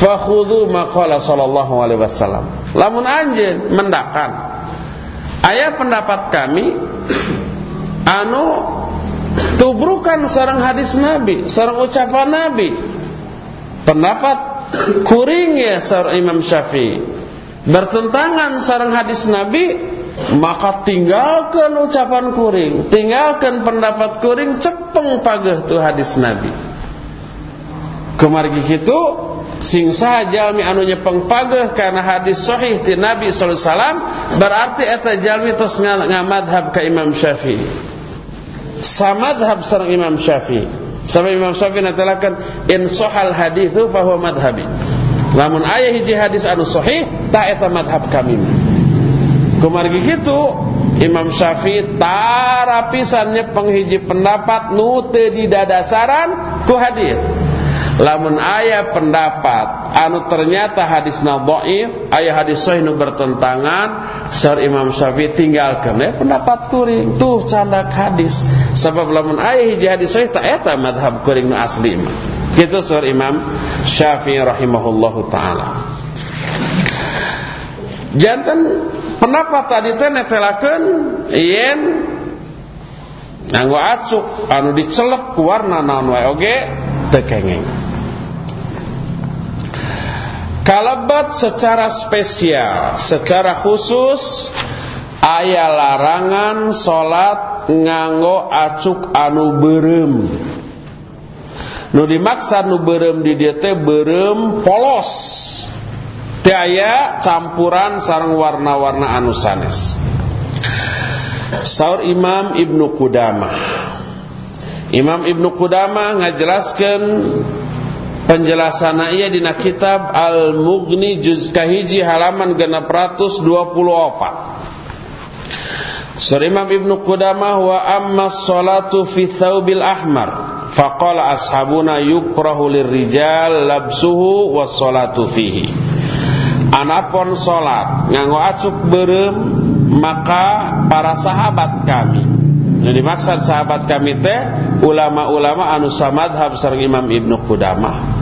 fakhudhu maqala sallallahu alaihi wasallam. Lamun anjeun mendakan aya pendapat kami anu tubrukan sareng hadis nabi sareng ucapan nabi. Pendapat kuring ya sareng Imam Syafi'i. Bertentangan sareng hadis nabi maka tinggalkan ucapan kuring tinggalkan pendapat kuring cepeng pageh tu hadis nabi. Kemargi kitu sing saja jalmi anu nyepeng pageh karena hadis sahih ti Nabi sallallahu alaihi wasallam berarti eta jalmi tos ngamadhab ka Imam Syafi'i. Samadhab sareng Imam Syafi'i. Sampai Imam Syafi'i natalakan in sahal hadithu fa huwa madhhabi. Lamun aya hiji hadis anu sahih ta eta madhab kami. Kumargi kitu Imam Syafi'i tara pisan nyepeng hiji pendapat nu teu didadasaran ku hadis lamun ayah pendapat anu ternyata hadis dhaif ayah hadis sahih nu bertentangan sar Imam Syafi'i tinggalkan. Ya pendapat kuring. Tuh candak hadis. Sebab lamun ayah hiji hadis sahih tak eta madhab kuring nu asli mah. Kitu sar Imam Syafi'i rahimahullahu taala. Janten pendapat tadi teh netelakeun yen nganggo acuk anu dicelep ku warna naon wae oge teu kengeng kalabat secara spesial secara khusus aya larangan salat nganggo acuk anu berem. Nu dimaksud nu berem di dieu teh berem polos. Aya campuran sareng warna-warna anu sanes. Saur Imam Ibnu Qudamah. Imam Ibnu Qudamah ngajelaskan penjelasan ia dina kitab Al-Mughni juz kahiji halaman 624 Sur Imam Ibnu Qudamah wa amma salatu fi thawbil ahmar faqala ashabuna yukrahu lirrijal labsuhu was salatu fihi. Anapun salat nganggo acuk berem maka para sahabat kami. Jadi maksud sahabat kami teh ulama-ulama anu samadhab sareng Imam Ibnu Qudamah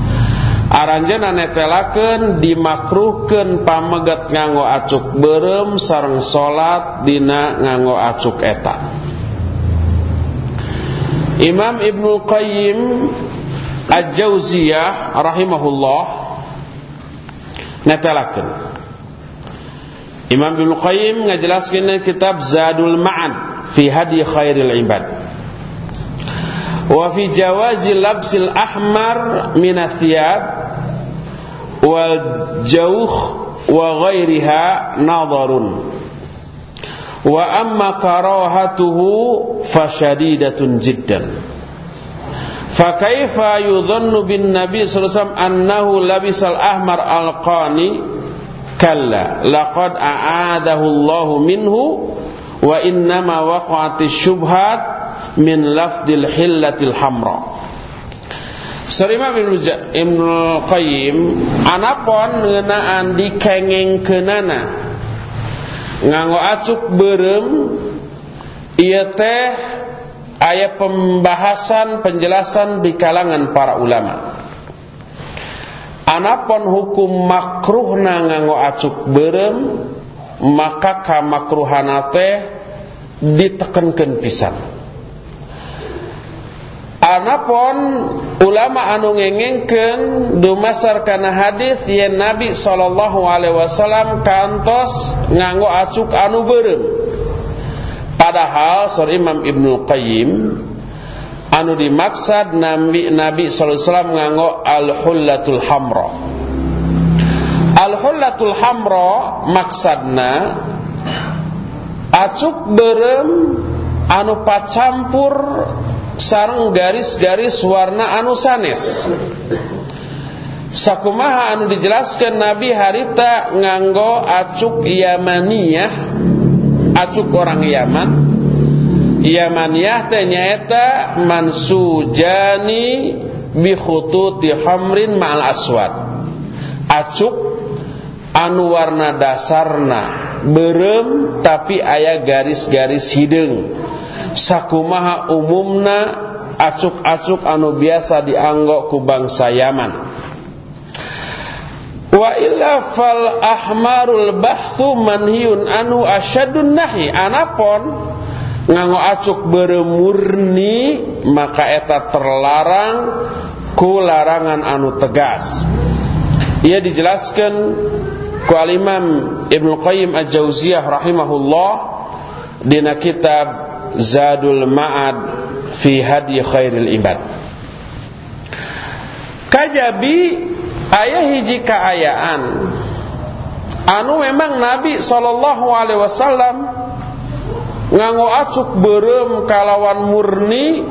aranjeuna netelakeun dimakruhkeun pamegat nganggo acuk berem sareng salat dina nganggo acuk eta Imam Ibnu Qayyim Al-Jauziyah rahimahullah netelakeun Imam Ibnu Qayyim ngajelaskeun kitab Zadul Ma'ad fi hadi khairil ibad. وفي جواز لبس الأحمر من الثياب والجوخ وغيرها نظر. وأما كراهته فشديدة جدا. فكيف يظن بالنبي صلى الله عليه وسلم أنه لبس الأحمر ألقاني؟ كلا لقد أعاده الله منه وإنما وقعت الشبهات min lafdil hillatil hamra. Sarima Ibn Qayyim anapun ngeunaan dikengengkeunana nganggo acuk berem ieu teh aya pembahasan penjelasan di kalangan para ulama. Anapun hukum makruhna nganggo acuk berem maka kamakruhana teh ditekankeun pisan. Anapun ulama anu ngengengkeun dumasar kana hadis yen Nabi sallallahu alaihi wasallam kantos nganggo acuk anu berem. Padahal sur Imam Ibnu Qayyim anu dimaksud Nabi Nabi sallallahu alaihi wasallam nganggo al-hullatul hamra. Al-hullatul hamra maksadna acuk berem anu pacampur sareng garis-garis warna anu sanes. Sakumaha anu dijelaskan Nabi harita nganggo acuk Yamaniyah, acuk orang Yaman Yamaniyah teh nyaeta mansujani bi khututi hamrin ma'al aswad. Acuk anu warna dasarna berem tapi aya garis-garis hideung. Sakumaha umumna acuk-acuk anu biasa dianggo ku bangsa Yaman. Wa illa fal ahmarul bahthu manhiyun anu asyadun nahi anapon nganggo acuk beremurni maka eta terlarang ku larangan anu tegas ia dijelaskan ku al-imam Ibnu Qayyim Al-Jauziyah rahimahullah dina kitab Zadul Ma'ad fi hadi khairil ibad. Kajabi ayah hiji kaayaan anu memang Nabi sallallahu alaihi wasallam nganggo acuk berem kalawan murni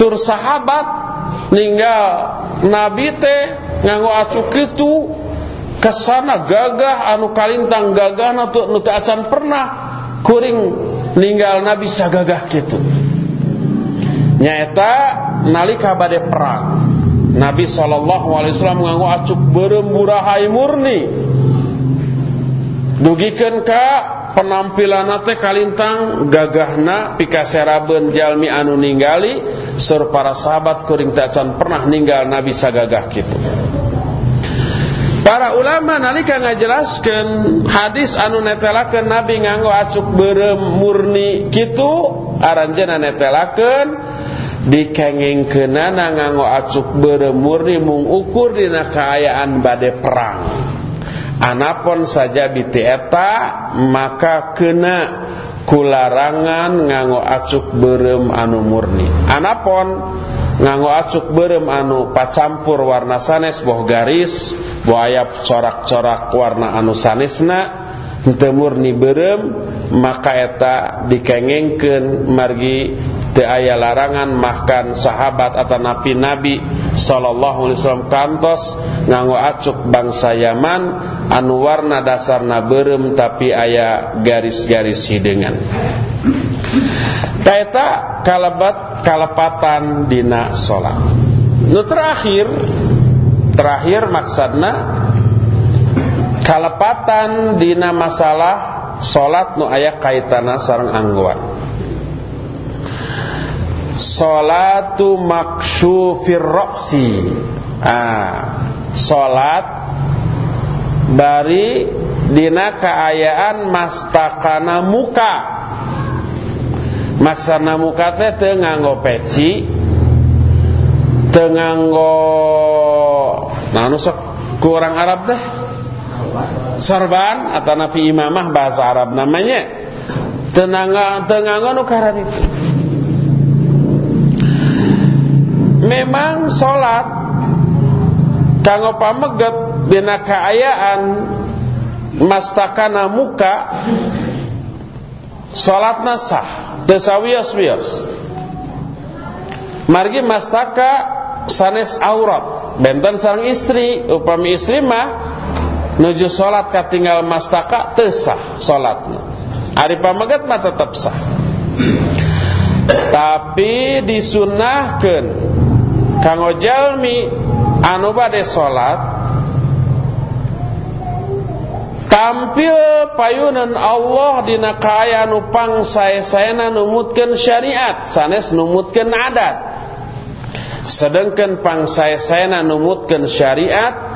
tur sahabat ninggal nabi teh nganggo acuk itu ke sana gagah anu kalintang gagah nu acan pernah kuring ninggal nabi sagagah kitu nyaeta nalika bade perang Nabi wasallam nganggo acuk berem burahay murni. Dugikeun ka penampilan teh kalintang gagahna pikaserabeun jalmi anu ningali sur para sahabat kuring teh pernah ninggal nabi sagagah kitu Para ulama nalika ngajelaskeun hadis anu netelakeun nabi nganggo acuk berem murni kitu aranjeunna netelakeun dikengengkeunana nganggo acuk berem murni mung ukur dina kaayaan bade perang. Anapun saja bitieta maka kena kularangan nganggo acuk berem anu murni. Anapun nganggo acuk berem anu pacampur warna sanes boh garis boh ayap corak-corak warna anu sanesna henteu murni berem maka eta dikengengkeun margi teu aya larangan makan sahabat atau nabi nabi sallallahu alaihi wasallam kantos nganggo acuk bangsa Yaman anu warna dasarna berem tapi aya garis-garis hideungan Taeta kalabat kalepatan dina salat. Nu terakhir terakhir maksudna kalepatan dina masalah salat nu aya kaitana sareng angguan salatu maksyufir ra'si ah salat bari dina kaayaan mastakana muka maksana muka teh teu nganggo peci teu nganggo nah nu kurang Arab teh sorban atau nabi imamah bahasa Arab namanya. Tenangga tenangga nukaran itu. Memang sholat kanggo pameget dina kaayaan mastakana muka sholat nasah tesawias-wias margi mastaka sanes aurat. Benten sang istri. Upami istri mah nuju salat katinggal mastaka tesah salatna ari pamegat mah tetep sah. Tapi disunahkeun kanggo jalmi anu bade salat tampil payunan Allah dina kaaya nu pangsae-saena numutkeun syariat sanes numutkeun adat. Sedangkan pangsae-saena numutkeun syariat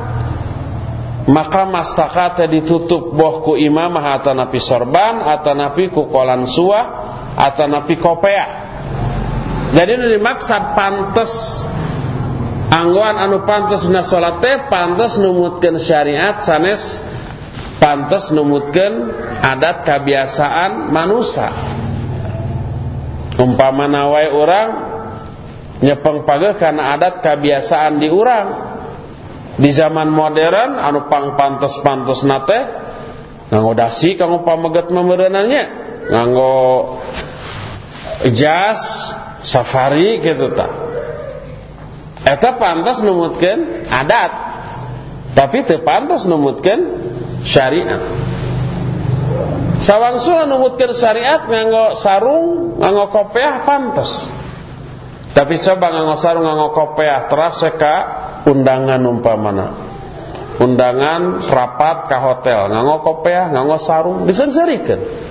maka mastakata ditutup boh ku imamah atau napi sorban atau napi ku kolan suah atau napi kopea jadi ini dimaksud pantas angguan anu pantas na salat teh numutkeun syariat sanes pantas numutkeun adat kebiasaan manusia umpama nawai orang nyepeng pageh karena adat kebiasaan di orang di zaman modern anu pang pantes-pantes nate nganggo dasi kanggo pamegat memerenannya nganggo jas safari gitu tak eta pantas numutkeun adat tapi teu pantas numutkeun syariat. Sawangsula numutkeun syariat nganggo sarung nganggo kopiah pantas tapi coba nganggo sarung nganggo kopiah terasa ka undangan umpamana. Undangan rapat ke hotel. Nganggo kopiah nganggo sarung disengserikan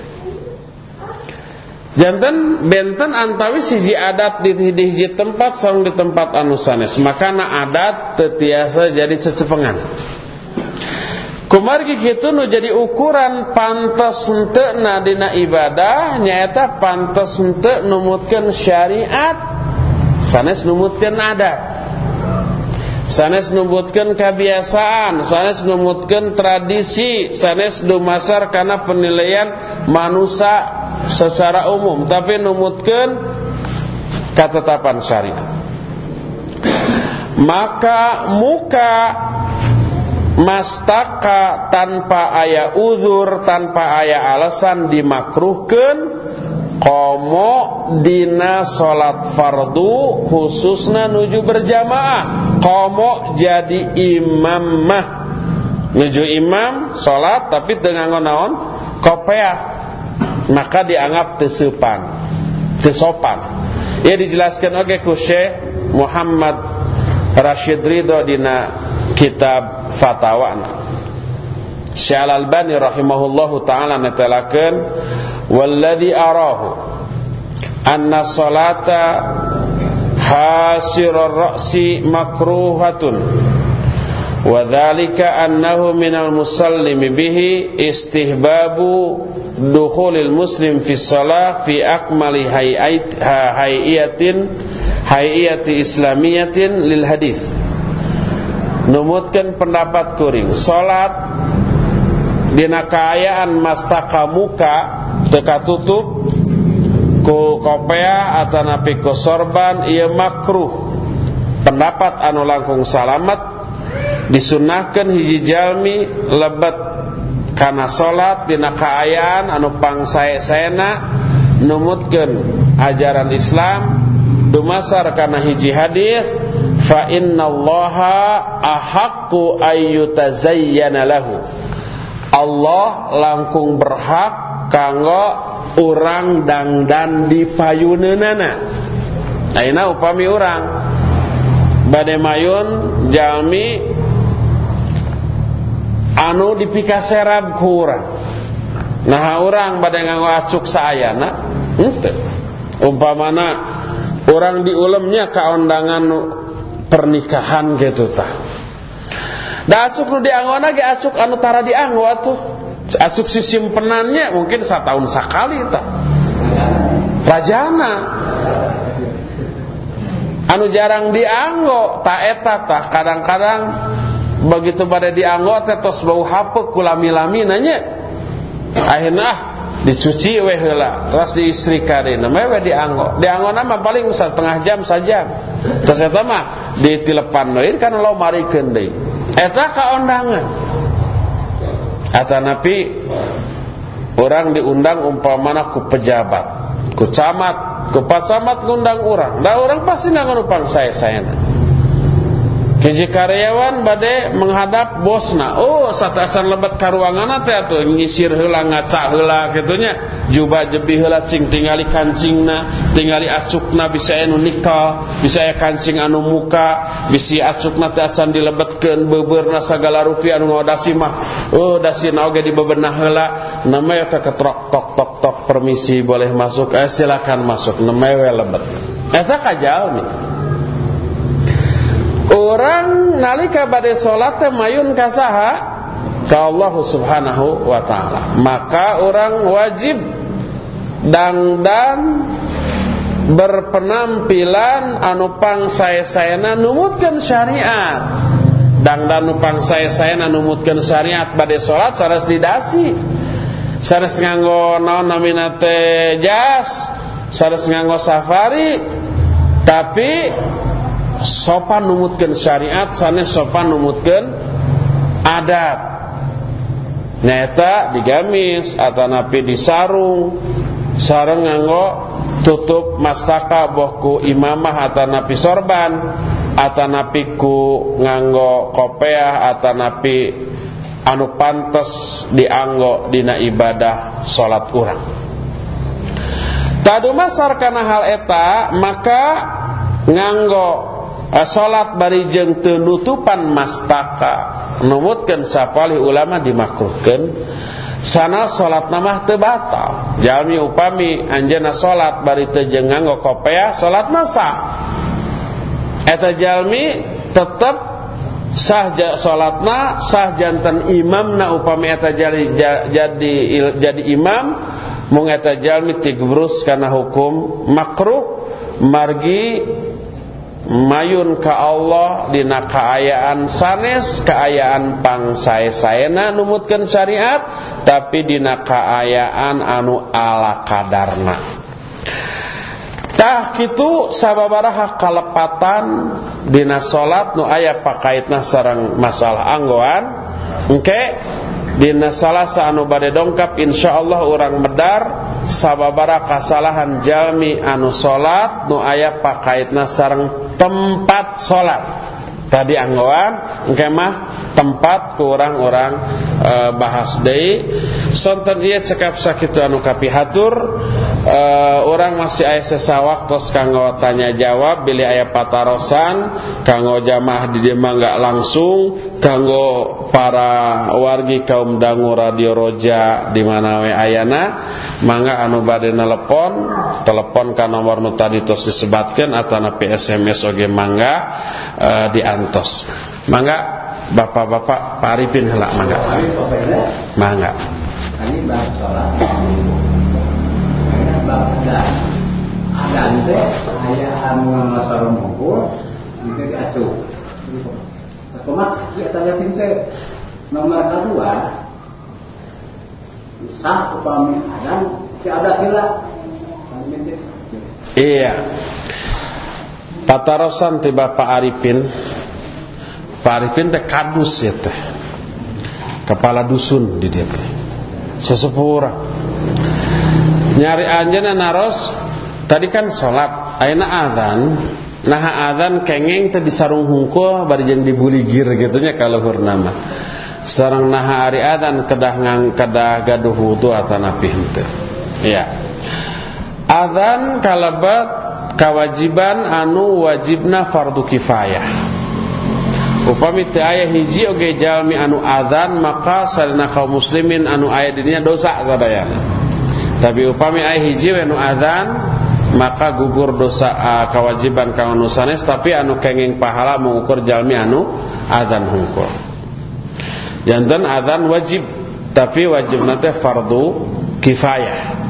jantan benten antawi siji adat di hiji tempat sarung di tempat anu sanes makana adat tetiasa jadi cecepengan kumargi kitu nu jadi ukuran pantas henteu na dina ibadah nyaeta pantas henteu numutkeun syariat. Sanes numutkeun adat. Sanes numbutkan kebiasaan sanes numbutkan tradisi sanes dumasar karena penilaian manusia secara umum tapi numutkan ketetapan syariat. Maka muka mastaka tanpa ayah uzur tanpa ayah alasan dimakruhkan komo dina salat fardu khususna nuju berjamaah. Komo jadi imam mah. Nuju imam salat tapi dengan naon? Kopiah maka dianggap tesupan tesopan ya dijelaskan oke ku Syekh Muhammad Rashid Ridho dina kitab fatawana Syekh Al-Albani rahimahullahu taala netelakeun walladhi arahu anna salata hasirar ra'si makruhatun wa dhalika annahu minal musallim bihi istihbabu dukhulil muslim fi salah fi akmali hayatin hayati islamiyatin lil hadith numutkan pendapat kuring salat dina kaayaan mastaka muka teka tutup ku kopea atau napi ku sorban ia makruh. Pendapat anu langkung salamat disunahkan hiji jalmi lebet karena salat dina kaayaan anu pangsae-saena numutkeun ajaran Islam dumasar karena hiji hadis fa innallaha ahaqqu ayyutazayyana lahu. Allah langkung berhak kanggo urang dangdan di payuneunana ayeuna upami urang. Bade mayun jalmi anu dipikaserab ku urang. Nah urang bade nganggo acuk saayana. Henteu umpamana orang di ulemnya kaundangan pernikahan gitu tah. Da acuk nu dianggona ge acuk anu tara dianggo atuh. Acuk si simpenannya mungkin setahun sekali tah. Rajana. Anu jarang dianggo tak eta tah. Kadang-kadang begitu pada dianggo teh tos bau hapek kulami-lami nanya. Akhirnya ah dicuci weh heula terus diistrika deuna mah we dianggo. Dianggo nama paling setengah jam saja. Terus eta mah ditilepan deui kana lomarikeun deui eta kaondangan. Eta napi orang diundang umpamana ku pejabat ku camat ku pacamat ngundang orang da orang pasti nganupang saya-sayana hiji karyawan bade menghadap bosna. Oh satasan lebat karuangan teh atuh nyisir heula ngaca heula kitunya jubah jebi heula cing tingali kancingna tingali acukna bisa anu bisa aya kancing anu muka bisi acukna teh acan dilebetkeun beubeurna sagala rupiah anu ngodasi mah. Oh dasina oge dibebenah heula. Namanya keketrok tok tok tok permisi boleh masuk. Eh silakan masuk. Namanya lebet. Eta kajalmi orang nalika bade salat mayun kasaha? Ka Allah Subhanahu wa taala. Maka orang wajib dangdan berpenampilan anu pangsae-saena numutkeun syariat. Dangdan anu pangsae-saena numutkeun syariat bade salat sanes didasi. Sanes nganggo naon namina teh jas. Sanes nganggo safari. Tapi sopan numutkan syariat sanes sopan numutkan adat. Neta digamis atau napi disarung sarang nganggo tutup mastaka bohku imamah atau napi sorban atau napi ku nganggo kopeah atau napi anu dianggo dina ibadah salat urang. Tadu masar kana hal eta maka nganggo salat bari jeung teu nutupan mastaka. Numutkeun sapalih ulama dimakruhkeun. Sana salat namah teu batal. Jalmi upami anjeunna salat bari teu jeung nganggo kopiah salat masa eta jalmi tetep sah salatna sah jantan imamna upami eta jadi jadi jadi imam. Mung eta jalmi tigrus kana hukum makruh margi mayun ka Allah dina kaayaan sanes kaayaan pangsae-saena numutkeun syariat tapi dina kaayaan anu ala kadarna. Tah kitu sababaraha kalepatan dina salat nu aya pakaitna sareng masalah anggoan. Engke dina salasa anu bade dongkap insyaallah urang medar sababara kasalahan jalmi anu salat nu aya pakaitna sareng tempat salat tadi anggoan engke mah tempat ku orang-orang e, bahas deui sonten ieu cekap sakitu anu kapihatur e, orang masih aya sesawak tos kanggo tanya jawab bilih aya patarosan kanggo jamaah di dieu enggak langsung kanggo para wargi kaum dangu radio roja di mana we ayana mangga anu bade telepon ka nomor nu tadi tos disebatkeun atawa SMS oge mangga e, diantos. Mangga bapak-bapak paripin heula mangga mangga ini bab masar mungkul itu liatin teh nomor kedua sah upami adan si ada sila. Iya. Patarosan tiba Pak Arifin. Pak Arifin teh kadus ya teh. Kepala dusun di dia teh. Sesepuh nyari anjana naros tadi kan sholat. Aina adzan? Nah adzan kengeng teh disarung hungkul bari jeung dibuligir gitu nya kalau hurnama sareng nah hari adzan kedah ngang kedah gaduh wudu atana henteu ya adzan kalabat kewajiban anu wajibna fardu kifayah. Upami teu aya hiji oge jalmi anu adzan maka sarana kaum muslimin anu aya dirinya dosa sadayana tapi upami aya hiji anu adzan maka gugur dosa uh, kewajiban kang anu sanes tapi anu kenging pahala mengukur jalmi anu adzan hungkul jantan adzan wajib tapi wajib nanti fardu kifayah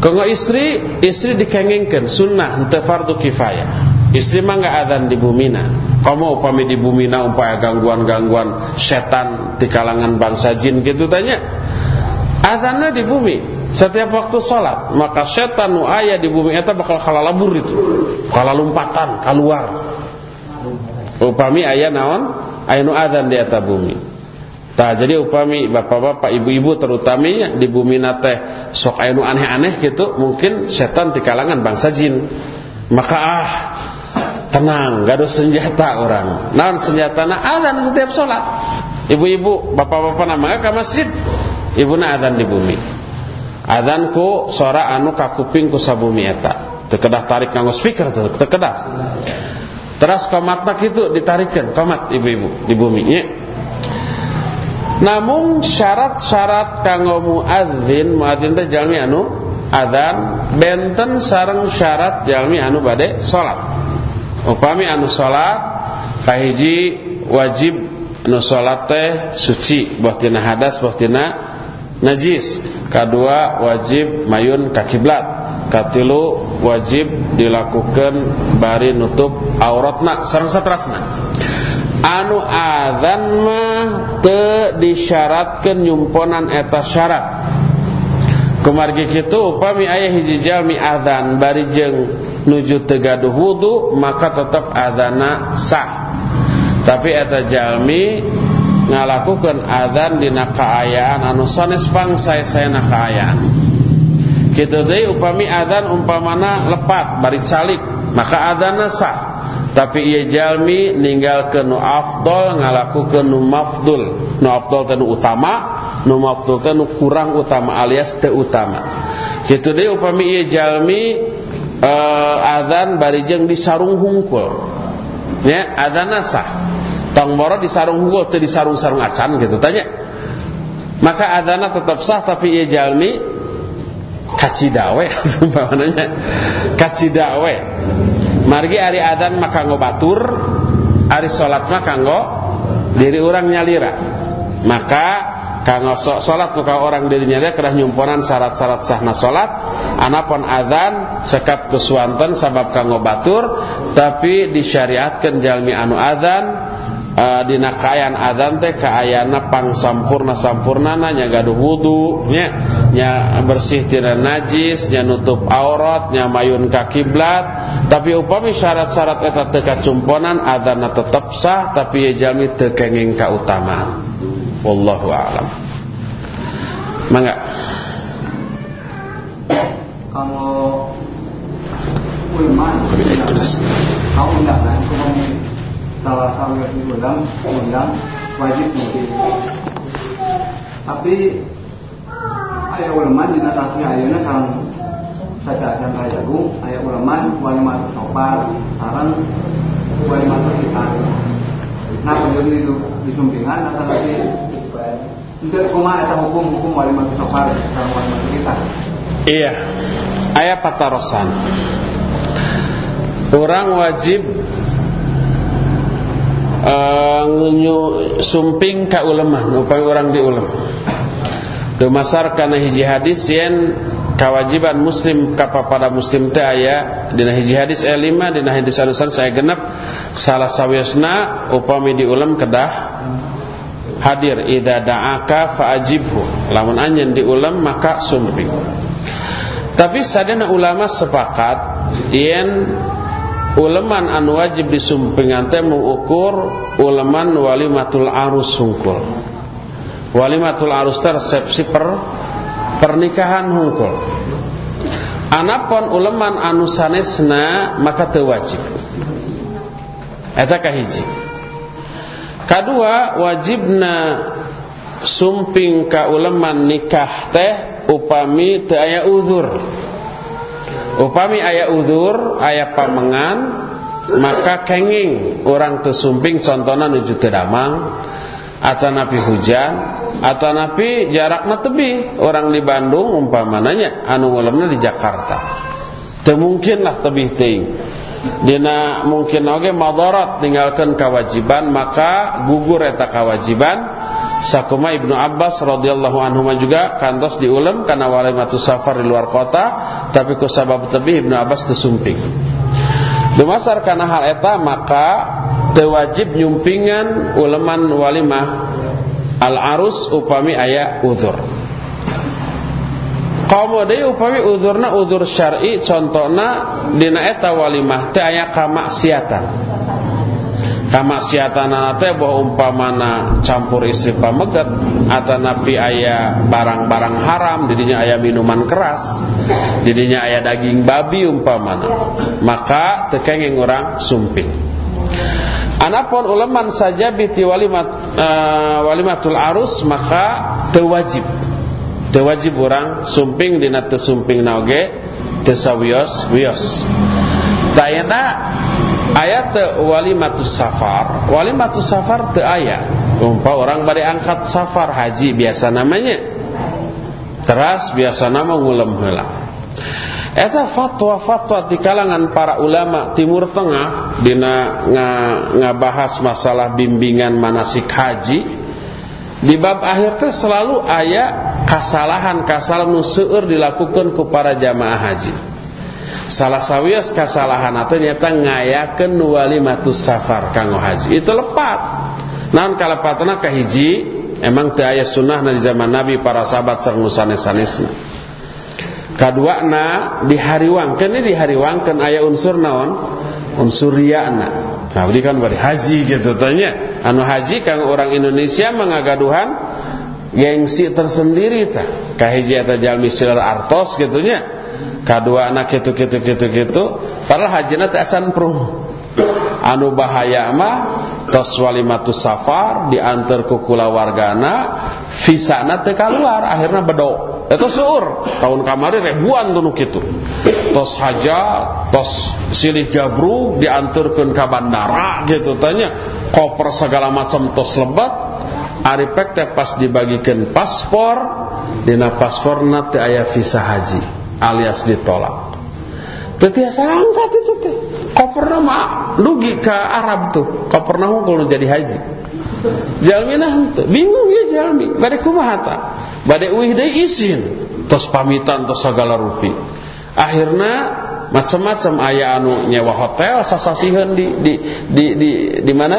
Kalau istri, istri dikengengkan sunnah untuk fardu kifayah. Istri mah nggak adzan di bumina. Kamu upami di bumina gangguan-gangguan setan di kalangan bangsa jin gitu tanya. Adzannya di bumi. Setiap waktu sholat. Maka setan nu aya di bumi itu bakal kalalabur itu. Kalalumpatan keluar. Upami ayah naon? Ayah nu adzan di atas bumi. Tah jadi upami bapak-bapak, ibu-ibu terutamanya di bumi nate sok anu aneh-aneh gitu, mungkin setan di kalangan bangsa jin. Maka ah tenang, ada senjata orang. Naon senjatana azan setiap sholat. Ibu-ibu, bapak-bapak namanya ke masjid, ibu na azan di bumi. Azan ku suara anu kakuping ku sabumi eta. Terkedah tarik nganggo speaker terkedah. Terus komatna itu ditarikan komat ibu-ibu di bumi. Ya. Namun syarat-syarat kanggo muadzin, muadzin teh jalmi anu adzan benten sareng syarat jalmi anu bade salat. Upami anu salat kahiji wajib anu salat teh suci boh tina hadas boh tina najis. Kadua wajib mayun ka kiblat. Katilu wajib dilakukan bari nutup auratna sareng satrasna anu adzan mah teu disyaratkeun nyumponan eta syarat kumargi kitu upami aya hiji jalmi adzan bari jeung nuju teu gaduh wudu maka tetap adzana sah tapi eta jalmi ngalakukeun adzan dina kaayaan anu sanes pangsae-saena kaayaan kitu deui upami adzan umpamana lepat bari calik. Maka adzanna sah. Tapi ia jalmi ninggalkeun nu afdol ngalakukeun nu mafdul. Nu afdol teh nu utama nu mafdul teh nu kurang utama alias teu utama. Kitu deui upami ieu jalmi azan bari jeung di sarung hungkul ya adzanna sah tong boro di sarung hungkul teu di sarung-sarung acan gitu tanya. Maka adzanna tetap sah tapi ieu jalmi kacidawe umpamanya. Kacidawe margi ari adan maka ngobatur ari salat mah kanggo diri orang nyalira. Maka kanggo salat muka orang diri nyalira kedah nyumponan syarat-syarat sahna salat anapun adzan sekap kesuanten sabab kanggo batur tapi disyariatkan jalmi anu adzan uh, dina kaayaan adzan teh kaayana pang sampurna sampurnana nya gaduh wudu nya nya bersih tina najis nya nutup aurat nya mayun ka kiblat. Tapi upami syarat-syarat eta teu kacumponan adzanna tetep sah tapi ye jalmi teu kenging kautamaan wallahu a'lam. Mangga. Kalau ulama kalau undangan salah satu yang diundang undang wajib mungkin. Tapi ayah ulama di nasasnya ayahnya sarang saja akan kaya jagung. Ayah ulama wali matu sopar sarang wali matu kita. Nah penjudi itu di sumpingan atau lagi untuk kuma eta hukum hukum wali matu sopar sarang wali matu kita. Iya. Ayah patarosan orang wajib uh, sumping ka ulama upaya orang di ulama dumasar kana hiji hadis yen kewajiban muslim pada muslim teh aya dina hiji hadis aya lima dina hadis anusan saya genep. Salah sawiasna upami di ulam kedah hadir idza da'aka fa'ajibhu. Lamun anjeun diulam maka sumping. Tapi sadana ulama sepakat yen uleman anu wajib disumpingan teh mengukur uleman walimatul arus sungkul walimatul arus teh resepsi per pernikahan hungkul. Anapun uleman anu sanesna maka teu wajib. Eta kahiji kadua wajibna sumping ka uleman nikah teh upami teu aya uzur upami ayah uzur ayah pamengan maka kenging orang tersumping contohnya nuju ke damang atau napi hujan atau napi jaraknya tebi orang di Bandung umpamananya anu ngulemna di Jakarta. Temungkinlah tebih ting. Dina mungkin oge madarat tinggalkan kewajiban maka gugur eta kewajiban Sakuma Ibnu Abbas radhiyallahu anhu juga kantos diulem karena walimatu safar di luar kota tapi ku sabab tebih Ibnu Abbas tersumping. Dumasar karena hal eta maka tewajib nyumpingan uleman walimah al arus upami aya uzur. Kaum deui upami uzurna uzur syar'i contohna dina eta walimah teh aya kamaksiatan kamaksiatan teh bahwa umpamana campur istri pamegat atau napi ayah barang-barang haram didinya ayah minuman keras didinya ayah daging babi umpamana. Maka tekenging orang sumping. Anapun uleman saja biti walimat uh, walimatul arus maka tewajib. Tewajib orang sumping dina tesumping nauge tesawios wios tayana ayat walimatus safar. Walimatus safar te ayat. Umpah orang bari angkat safar haji biasa namanya. Teras biasa nama ngulam heula. Eta fatwa-fatwa di kalangan para ulama timur tengah dina ngabahas masalah bimbingan manasik haji di bab akhir teh selalu ayat kasalahan-kasalahan nu dilakukan ku para jamaah haji salah sawias kesalahan atau nyata ngayakeun walimatus safar kanggo haji. Itu lepat. Naon kalepatna ka hiji? Emang teu aya sunnah di zaman nabi para sahabat sareng sanes-sanesna kadua na dihariwangkeun dihariwangkeun. Aya unsur naon? Unsur riyana. Nah ini kan bari haji gitu tanya anu haji kang orang Indonesia mengagaduhan gengsi tersendiri tah. Kahiji eta jalmi seueur artos gitunya kedua anak gitu gitu gitu gitu. Padahal hajina teh asan pruh anu bahaya mah tos walimatus safar diantar ku kulawargana visana teu keluar akhirnya bedo itu suur. Tahun kamari ribuan tuh gitu. Tos haja tos silih gabru diantarkan ke bandara gitu. Tanya koper segala macam tos lebat. Aripek teh pas dibagikan paspor dina paspor nanti ayah visa haji alias ditolak. Tetiasa angkat itu teh. Pernah mah lugi ke Arab tuh. Kau pernah kalau jadi haji. Jalmi nah bingung ya jalmi. Bade kumaha ta? Bade uih izin. Tos pamitan tos segala rupi. Akhirnya macam-macam ayah anu nyewa hotel sasasihan di di di di di mana?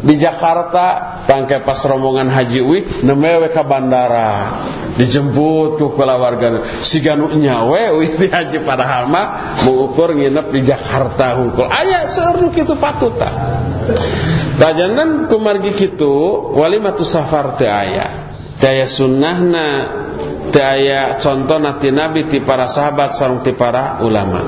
Di Jakarta pangke pas rombongan haji uih nemewe ke bandara. Dijemput ku keluarga si ganu nyawe di haji padahal mah mengukur nginep di Jakarta hungkul. Aya seru kitu patuta tajanan kumargi kitu walimatu safar teu aya. Daya sunnahna teu aya contoh nati nabi ti para sahabat sareng ti para ulama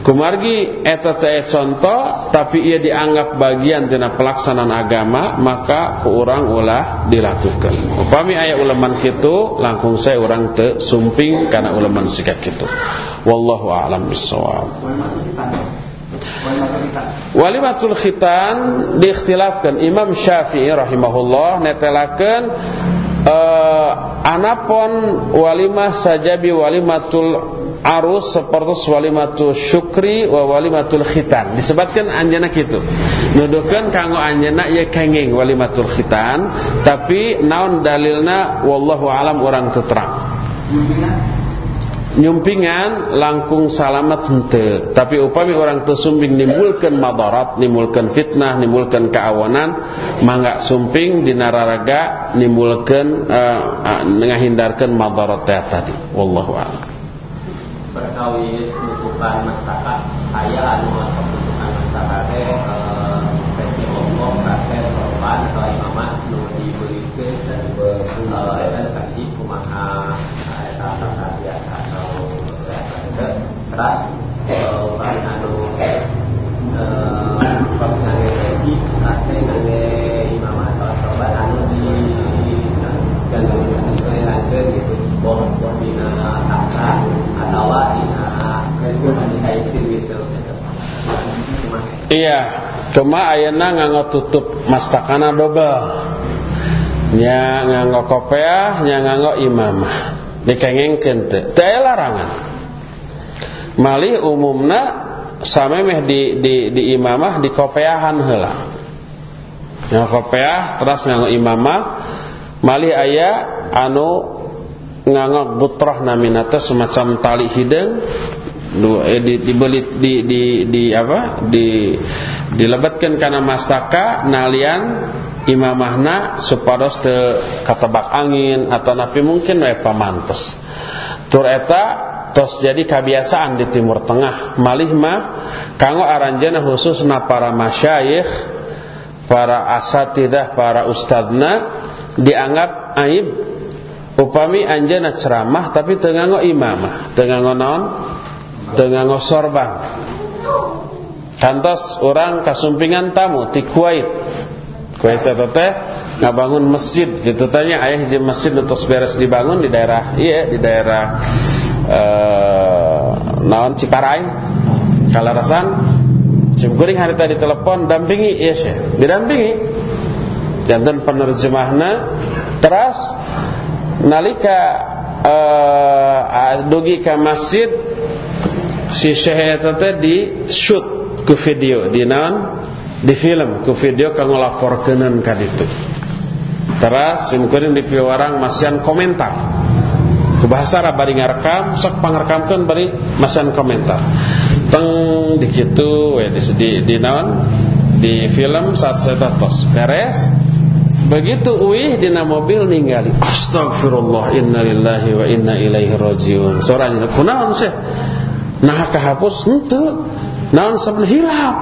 Kumargi eta teh contoh tapi ia dianggap bagian tina pelaksanaan agama maka ku urang ulah dilakukan. Upami aya ulaman kitu langkung saya urang teu sumping kana ulaman sikap kitu. Wallahu a'lam bissawab. Walimatul khitan diikhtilafkan Imam Syafi'i rahimahullah netelakeun uh, anapun walimah sajabi walimatul arus seperti walimatul syukri wa walimatul khitan. Disebutkan anjana gitu nuduhkan kanggo anjana ya kenging walimatul khitan. Tapi naon dalilna? Wallahu alam orang terang. Nyumpingan langkung salamat hente tapi upami orang tersumping nimbulkan madarat nimbulkan fitnah nimbulkan keawanan. Mangga sumping di nararaga nimbulkan uh, uh, madarat tadi. Wallahu a'lam berkawis nutupan masyarakat ayah anu masuk nutupan masyarakat eh versi omong kakek sorban atau imamah nu dibelikan dan berkumpul tadi kumaha eta biasa atau keras paling anu pas nanti gaji kasih nanti imam atau sobat anu di gandung sesuai lanjut gitu boh boh dina kata atau dina kaitin gitu Iya, cuma ayana nganggo tutup mastakana double. Nya nganggo kopiah, nya nganggo imamah. Dikengengkeun teu. Teu larangan. Malih umumna samemeh di di di imamah di kopiahan heula. Nganggo kopiah terus nganggo imamah malih aya anu nganggo butrah naminata semacam tali hideung di, dibeli di, di, di apa? Di dilebatkan karena mastaka nalian imamahna supados te katebak angin atau napi mungkin we pamantos tur eta tos jadi kebiasaan di timur tengah. Malih mah kanggo aranjana khususna para masyayikh para asatidah para ustadna dianggap aib. Upami anjana ceramah tapi tengah imamah. Tengah naon dengan sorban kantos orang kasumpingan tamu di Kuwait. Kuwait itu teh ngabangun masjid gitu tanya ayah di masjid terus beres dibangun di daerah iya di daerah uh, naon Ciparai Kalarasan. Cimkuring hari tadi telepon dampingi. Iya sih didampingi. Jantan penerjemahna terus nalika uh, dugi ke masjid si Syekh eta teh di shoot ku video di naon? Di film ku video kanggo laporkeuneun ka ditu. Terus simkuring di piwarang masian komentar. Ku bahasa Arab bari ngarekam sok pangarekamkeun bari masian komentar. Teng di kitu we di di, di naon? Di film saat saya tos beres. Begitu uih dina mobil ningali Astagfirullah innalillahi wa inna ilaihi rajiun. Seorang kunaon sih nah kehapus itu naon sabun hilap?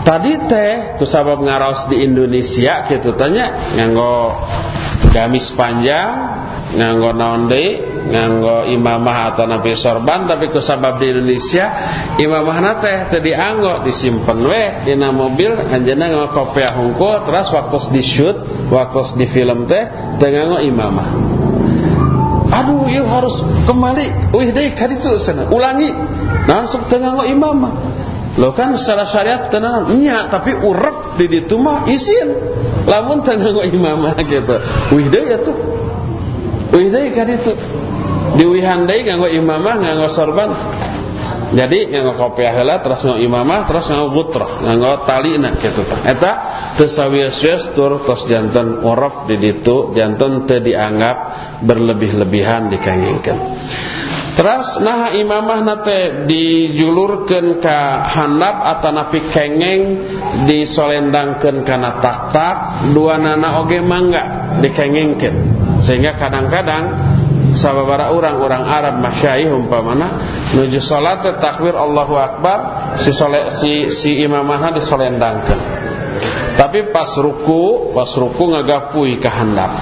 Tadi teh kusabab ngaraos di Indonesia gitu tanya nganggo gamis panjang nganggo naon deui nganggo imamah atau napi sorban tapi kusabab di Indonesia imamah teh teu dianggo disimpen we dina mobil anjeunna nganggo kopiah hungkul terus waktu di shoot waktu di film teh teu nganggo imamah aduh ieu harus kembali. Wih deui ka ditu sana. Ulangi. Sok tengah imam. Lo kan secara syariat tenang. Nya tapi urep di ditu mah isin. Lamun tengah imam gitu. Wih deui atuh wih deui ka ditu di wihan deui nganggo imamah nganggo sorban jadi nganggo kopiah heula terus nganggo imamah terus nganggo butrah nganggo talina kitu tah eta teu sawios-wios tur tos janten uraf di ditu janten teu dianggap berlebih-lebihan dikangengkeun Terus nah imamah nate ke handap atau napi kengeng disolendangkan karena tak-tak dua nana oge mangga dikengengkan sehingga kadang-kadang sababara orang-orang Arab masyayikh umpamana nuju salat takbir Allahu Akbar si sole, si, si disolendangkan tapi pas ruku pas ruku ngagapui ke handap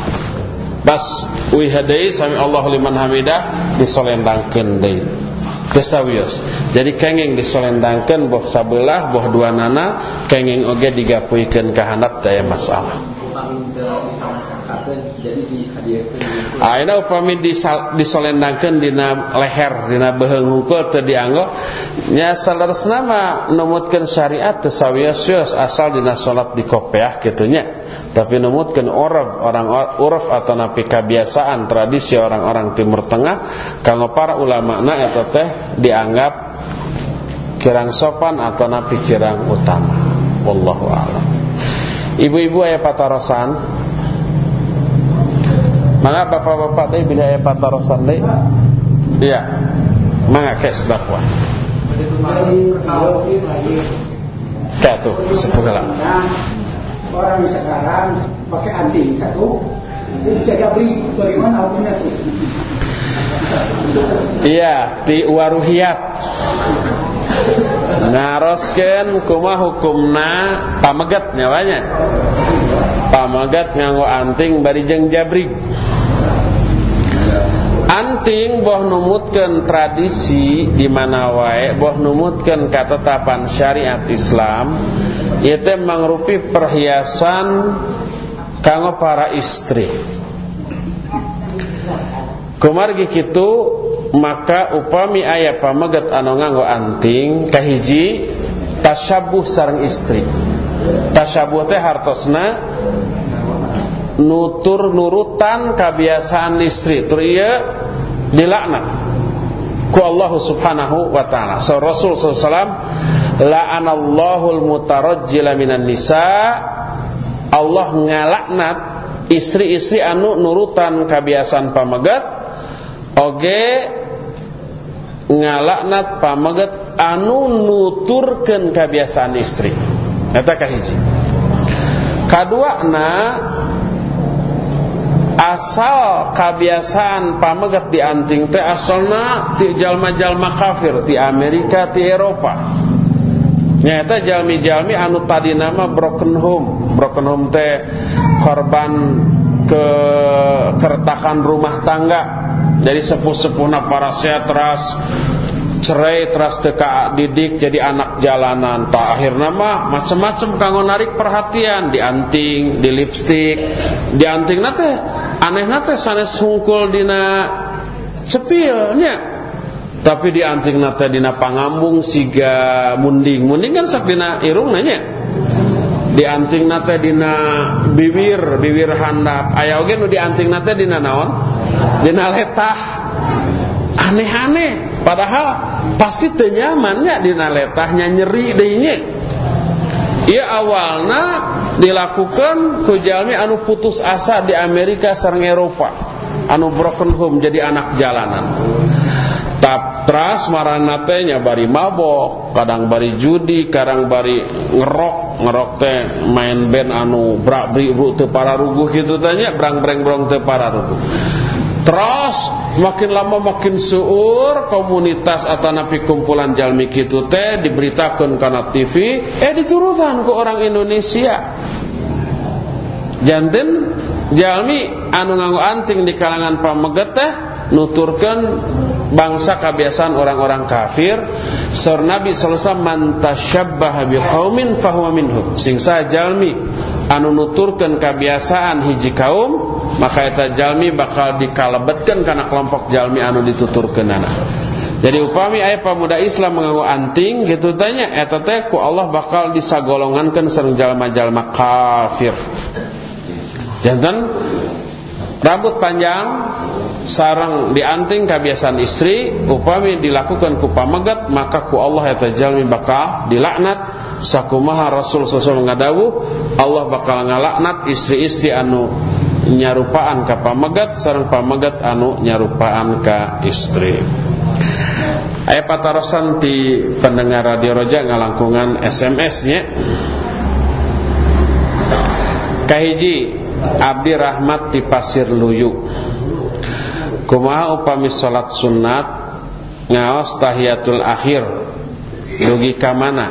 Bas wihadai sami Allah liman hamidah disolendangkeun deui. Jadi kenging disolendangkeun boh sabelah boh dua nana kenging oge digapuikeun ka handap daya masalah. Aina upami disolendangkeun dina leher dina beheung hungkul teu dianggo nya salaresna mah numutkeun syariat teu sawios asal dina salat di kopiah kitu nya. Tapi numutkeun uruf orang uruf atau napi kebiasaan tradisi orang-orang timur tengah kanggo para ulama na eta teh dianggap kirang sopan atau napi kirang utama. Wallahu a'lam. Ibu-ibu aya patarosan Maka bapak-bapak tadi bila ayat patarosan deui? Iya. Mangga kes dakwah. Kayak tuh, sepuh Orang sekarang pakai anting satu, jaga beli bagaimana hukumnya tuh? Iya, di waruhiyat. Naroskeun kumaha hukumna pamegat nyawanya. Pamegat nganggo anting bari jeung jabrig. Anting boh numutkan tradisi di mana wae boh numutkan ketetapan syariat Islam itu mangrupi perhiasan kanggo para istri. Kumargi kitu maka upami aya pamegat anu nganggo anting kahiji tasyabuh sareng istri. Tasyabuh teh hartosna nutur nurutan kebiasaan istri. Tur ieu dilaknat. Ku Allah Subhanahu wa taala. So Rasul sallallahu la'anallahu al-mutarajjila minan nisa. Allah ngalaknat istri-istri anu nurutan kebiasaan pamegat oge ngalaknat pamegat anu nuturkeun kebiasaan istri. Eta kahiji. Kadua na asal kebiasaan pamegat di anting teh asalna ti jalma-jalma kafir ti Amerika ti Eropa. Nyata jalmi-jalmi anu tadi nama broken home. Broken home teh korban ke keretakan rumah tangga. Jadi sepuh-sepuhna para teras cerai teras teka didik jadi anak jalanan. Tak akhir nama macam-macam kanggo narik perhatian. Di anting di lipstick di anting nate aneh nate sanes sungkul dina cepilnya tapi di anting nate dina pangambung siga munding. Munding kan sak dina irung nanya di anting nate dina bibir bibir handap. Aya oge nu di anting nate dina naon? Dina letah. Aneh-aneh. Padahal pasti tenyamannya dina letahnya nyeri dehnya Ia awalnya dilakukan ku jalmi anu putus asa di Amerika sareng Eropa. Anu broken home jadi anak jalanan. Tap tras marana bari mabok kadang bari judi kadang bari ngerok. Ngerok teh main band anu brak bri bru teu pararuguh kitu tanya brang breng brong teu pararuguh Terus makin lama makin suur komunitas atau napi kumpulan jalmi kitu teh diberitakan karena TV, eh diturutan ke orang Indonesia. Janten jalmi anu nganggo anting di kalangan pameget nuturkan bangsa kebiasaan orang-orang kafir sur Nabi sallallahu alaihi wasallam man tasyabbaha biqaumin fahuwa minhum. Sing jalmi anu nuturkan kebiasaan hiji kaum maka eta jalmi bakal dikalebetkeun kana kelompok jalmi anu dituturkeunana jadi upami aya pemuda Islam mengaku anting gitu tanya eta teh ku Allah bakal disagolongankeun sareng jalma-jalma kafir. Janten rambut panjang sarang dianting kebiasaan istri upami dilakukan ku pamegat maka ku Allah eta jalmi bakal dilaknat. Sakumaha Rasul sallallahu ngadawu Allah bakal ngalaknat istri-istri anu nyarupaan ka pamegat sareng pamegat anu nyarupaan ka istri. Aya patarosan ti pendengar radio Roja ngalangkungan SMS nya kahiji Abdi Rahmat di Pasir Luyu. Kumaha upami salat sunat ngaos tahiyatul akhir. Dugi ka mana?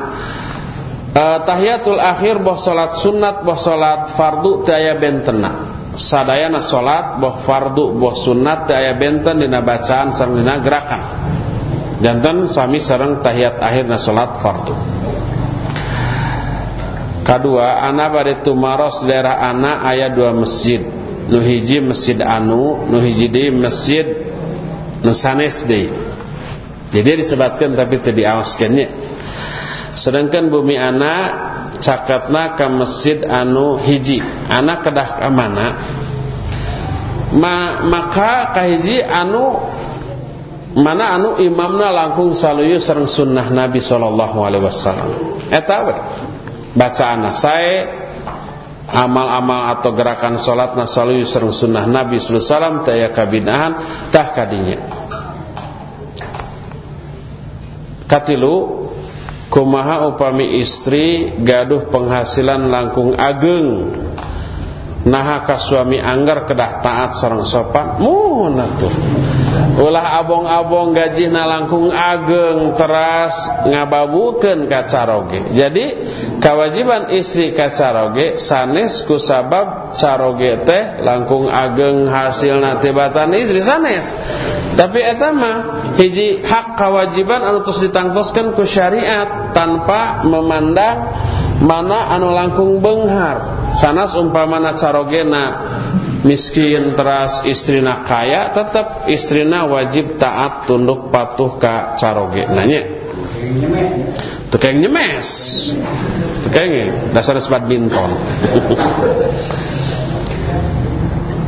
E, tahiyatul akhir boh salat sunat boh salat fardu teu aya bentena. Sadayana salat boh fardu boh sunat teu aya benten dina bacaan sareng dina gerakan. Janten sami sareng tahiyat akhirna salat fardu Kedua, anak bade tumaros daerah anak ayat dua masjid. Nuhiji masjid anu nuhiji di masjid nusanes di. Jadi disebutkan tapi tidak diawaskannya sedangkan bumi anak cakatna ke masjid anu hiji. Anak kedah ke mana? Ma, maka kahiji anu mana anu imamna langkung saluyu serang sunnah Nabi sallallahu alaihi wasallam. Eta we bacaan saya amal-amal atau gerakan salat nasalu serang sunnah Nabi sallallahu alaihi wasallam taya kabinahan tah kadinya. Katilu kumaha upami istri gaduh penghasilan langkung ageng naha ka suami anggar kedah taat sareng sopan mun atuh. Ulah abong-abong gaji na langkung ageng teras ngababukeun ka caroge. Jadi kewajiban istri ka caroge sanes ku sabab caroge teh langkung ageng hasil natibatan istri sanes. Tapi eta mah hiji hak kewajiban anu terus ditangtoskeun ku syariat tanpa memandang mana anu langkung benghar sanas umpamana carogena miskin teras istrina kaya tetap istrina wajib taat tunduk patuh ka caroge nanya tukang nyemes. Tukang dasar badminton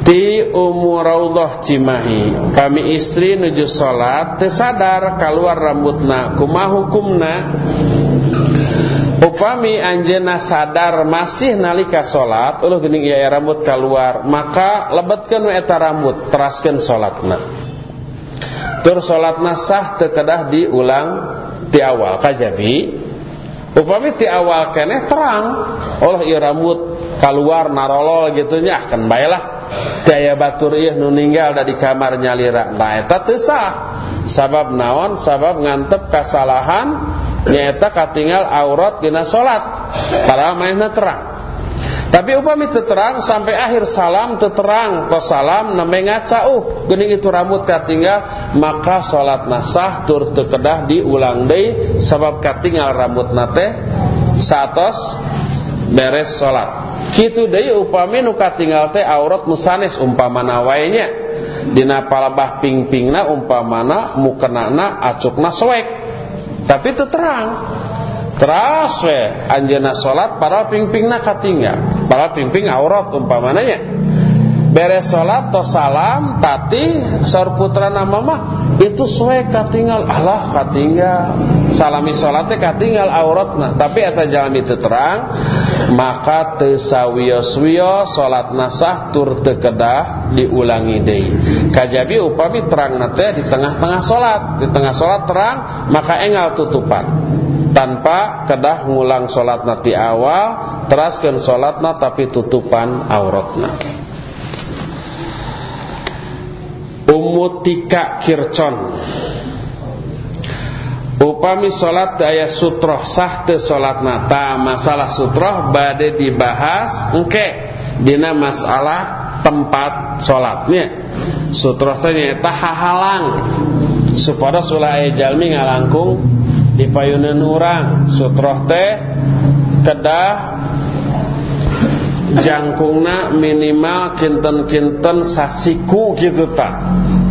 ti umur raudhah Cimahi kami istri nuju salat tersadar keluar rambutna kumaha hukumna upami anjena sadar masih nalika salat uluh geuning ieu rambut keluar maka lebetkeun eta rambut teraskeun salatna tur salatna sah teu kedah diulang ti awal. Kajabi upami ti awal keneh terang. Allah ieu rambut keluar narolol gitu nya kan baelah daya batur ieu nu ninggal da di kamar nyalira. Nah eta teu sabab naon? Sabab ngantep kasalahan nyaeta katinggal aurat dina salat padahal mainnya terang tapi upami terang sampai akhir salam terang to salam nembe ngaca uh geuning itu rambut katinggal maka salat nasah tur teu kedah diulang deui sabab katinggal rambut nate satos beres salat kitu deui upami nu katinggal teh aurat musanes umpamana wae nya dina palabah ping-pingna umpamana mukenana acukna soek tapi terang teras we anjeunna salat para pingpingna katinggal. Para pingping aurat umpamananya beres salat to salam tati saur nama mah itu suwe katinggal. Allah katinggal. Salami salatnya katinggal auratna. Tapi eta jalan itu terang maka teu sawios-wios salat nasah tur teu kedah diulangi deui. Kajabi upami terang nate di tengah-tengah salat di tengah salat terang maka engal tutupan tanpa kedah ngulang salat nanti awal teraskeun salatna tapi tutupan auratna. Umutika kircon. Upami salat daya sutroh sah te salat nata masalah sutroh bade dibahas engke dina masalah tempat salatnya sutroh teh nyata hahalang? Supaya sulah aya jalmi ngalangkung di payunan urang sutroh teh kedah jangkungna minimal kinten-kinten sasiku gitu tak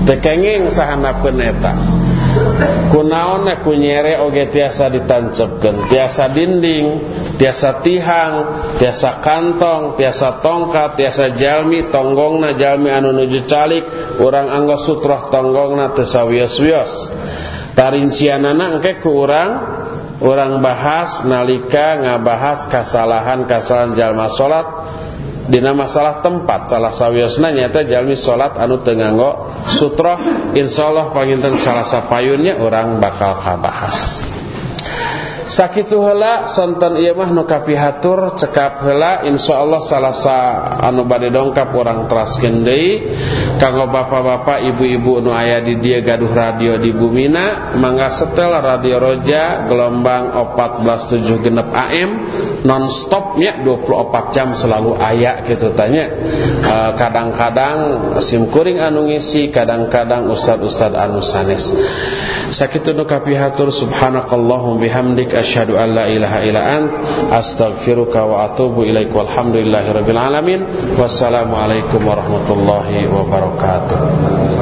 tekenging sahanapeun eta kunaon ku nyere oge tiasa ditancepkeun tiasa dinding tiasa tihang tiasa kantong tiasa tongkat tiasa jalmi tonggongna jalmi anu nuju calik urang anggo sutroh tonggongna teu sawios-wios tarincianana engke ku orang bahas nalika ngabahas kesalahan-kesalahan jalma salat dina masalah tempat salah sawiosna nyata jalmi salat anu teu nganggo sutra insyaallah panginten salah sapayunnya orang bakal kabahas sakitu heula sonten ieu mah nu kapihatur cekap heula insyaallah salasa anu bade dongkap urang teraskeun deui kanggo bapak-bapak ibu-ibu nu aya di dieu gaduh radio di Bumina mangga setel radio Roja gelombang 14.7 genep AM nonstopnya 24 jam selalu aya gitu tanya. Kadang-kadang sim kuring anu ngisi kadang-kadang ustad-ustad anu sanes. Sakitu nu kapihatur subhanakallahum bihamdik asyhadu an la ilaha illa ant astaghfiruka wa atubu ilaik walhamdulillahirabbil alamin. Wassalamu alaikum warahmatullahi wabarakatuh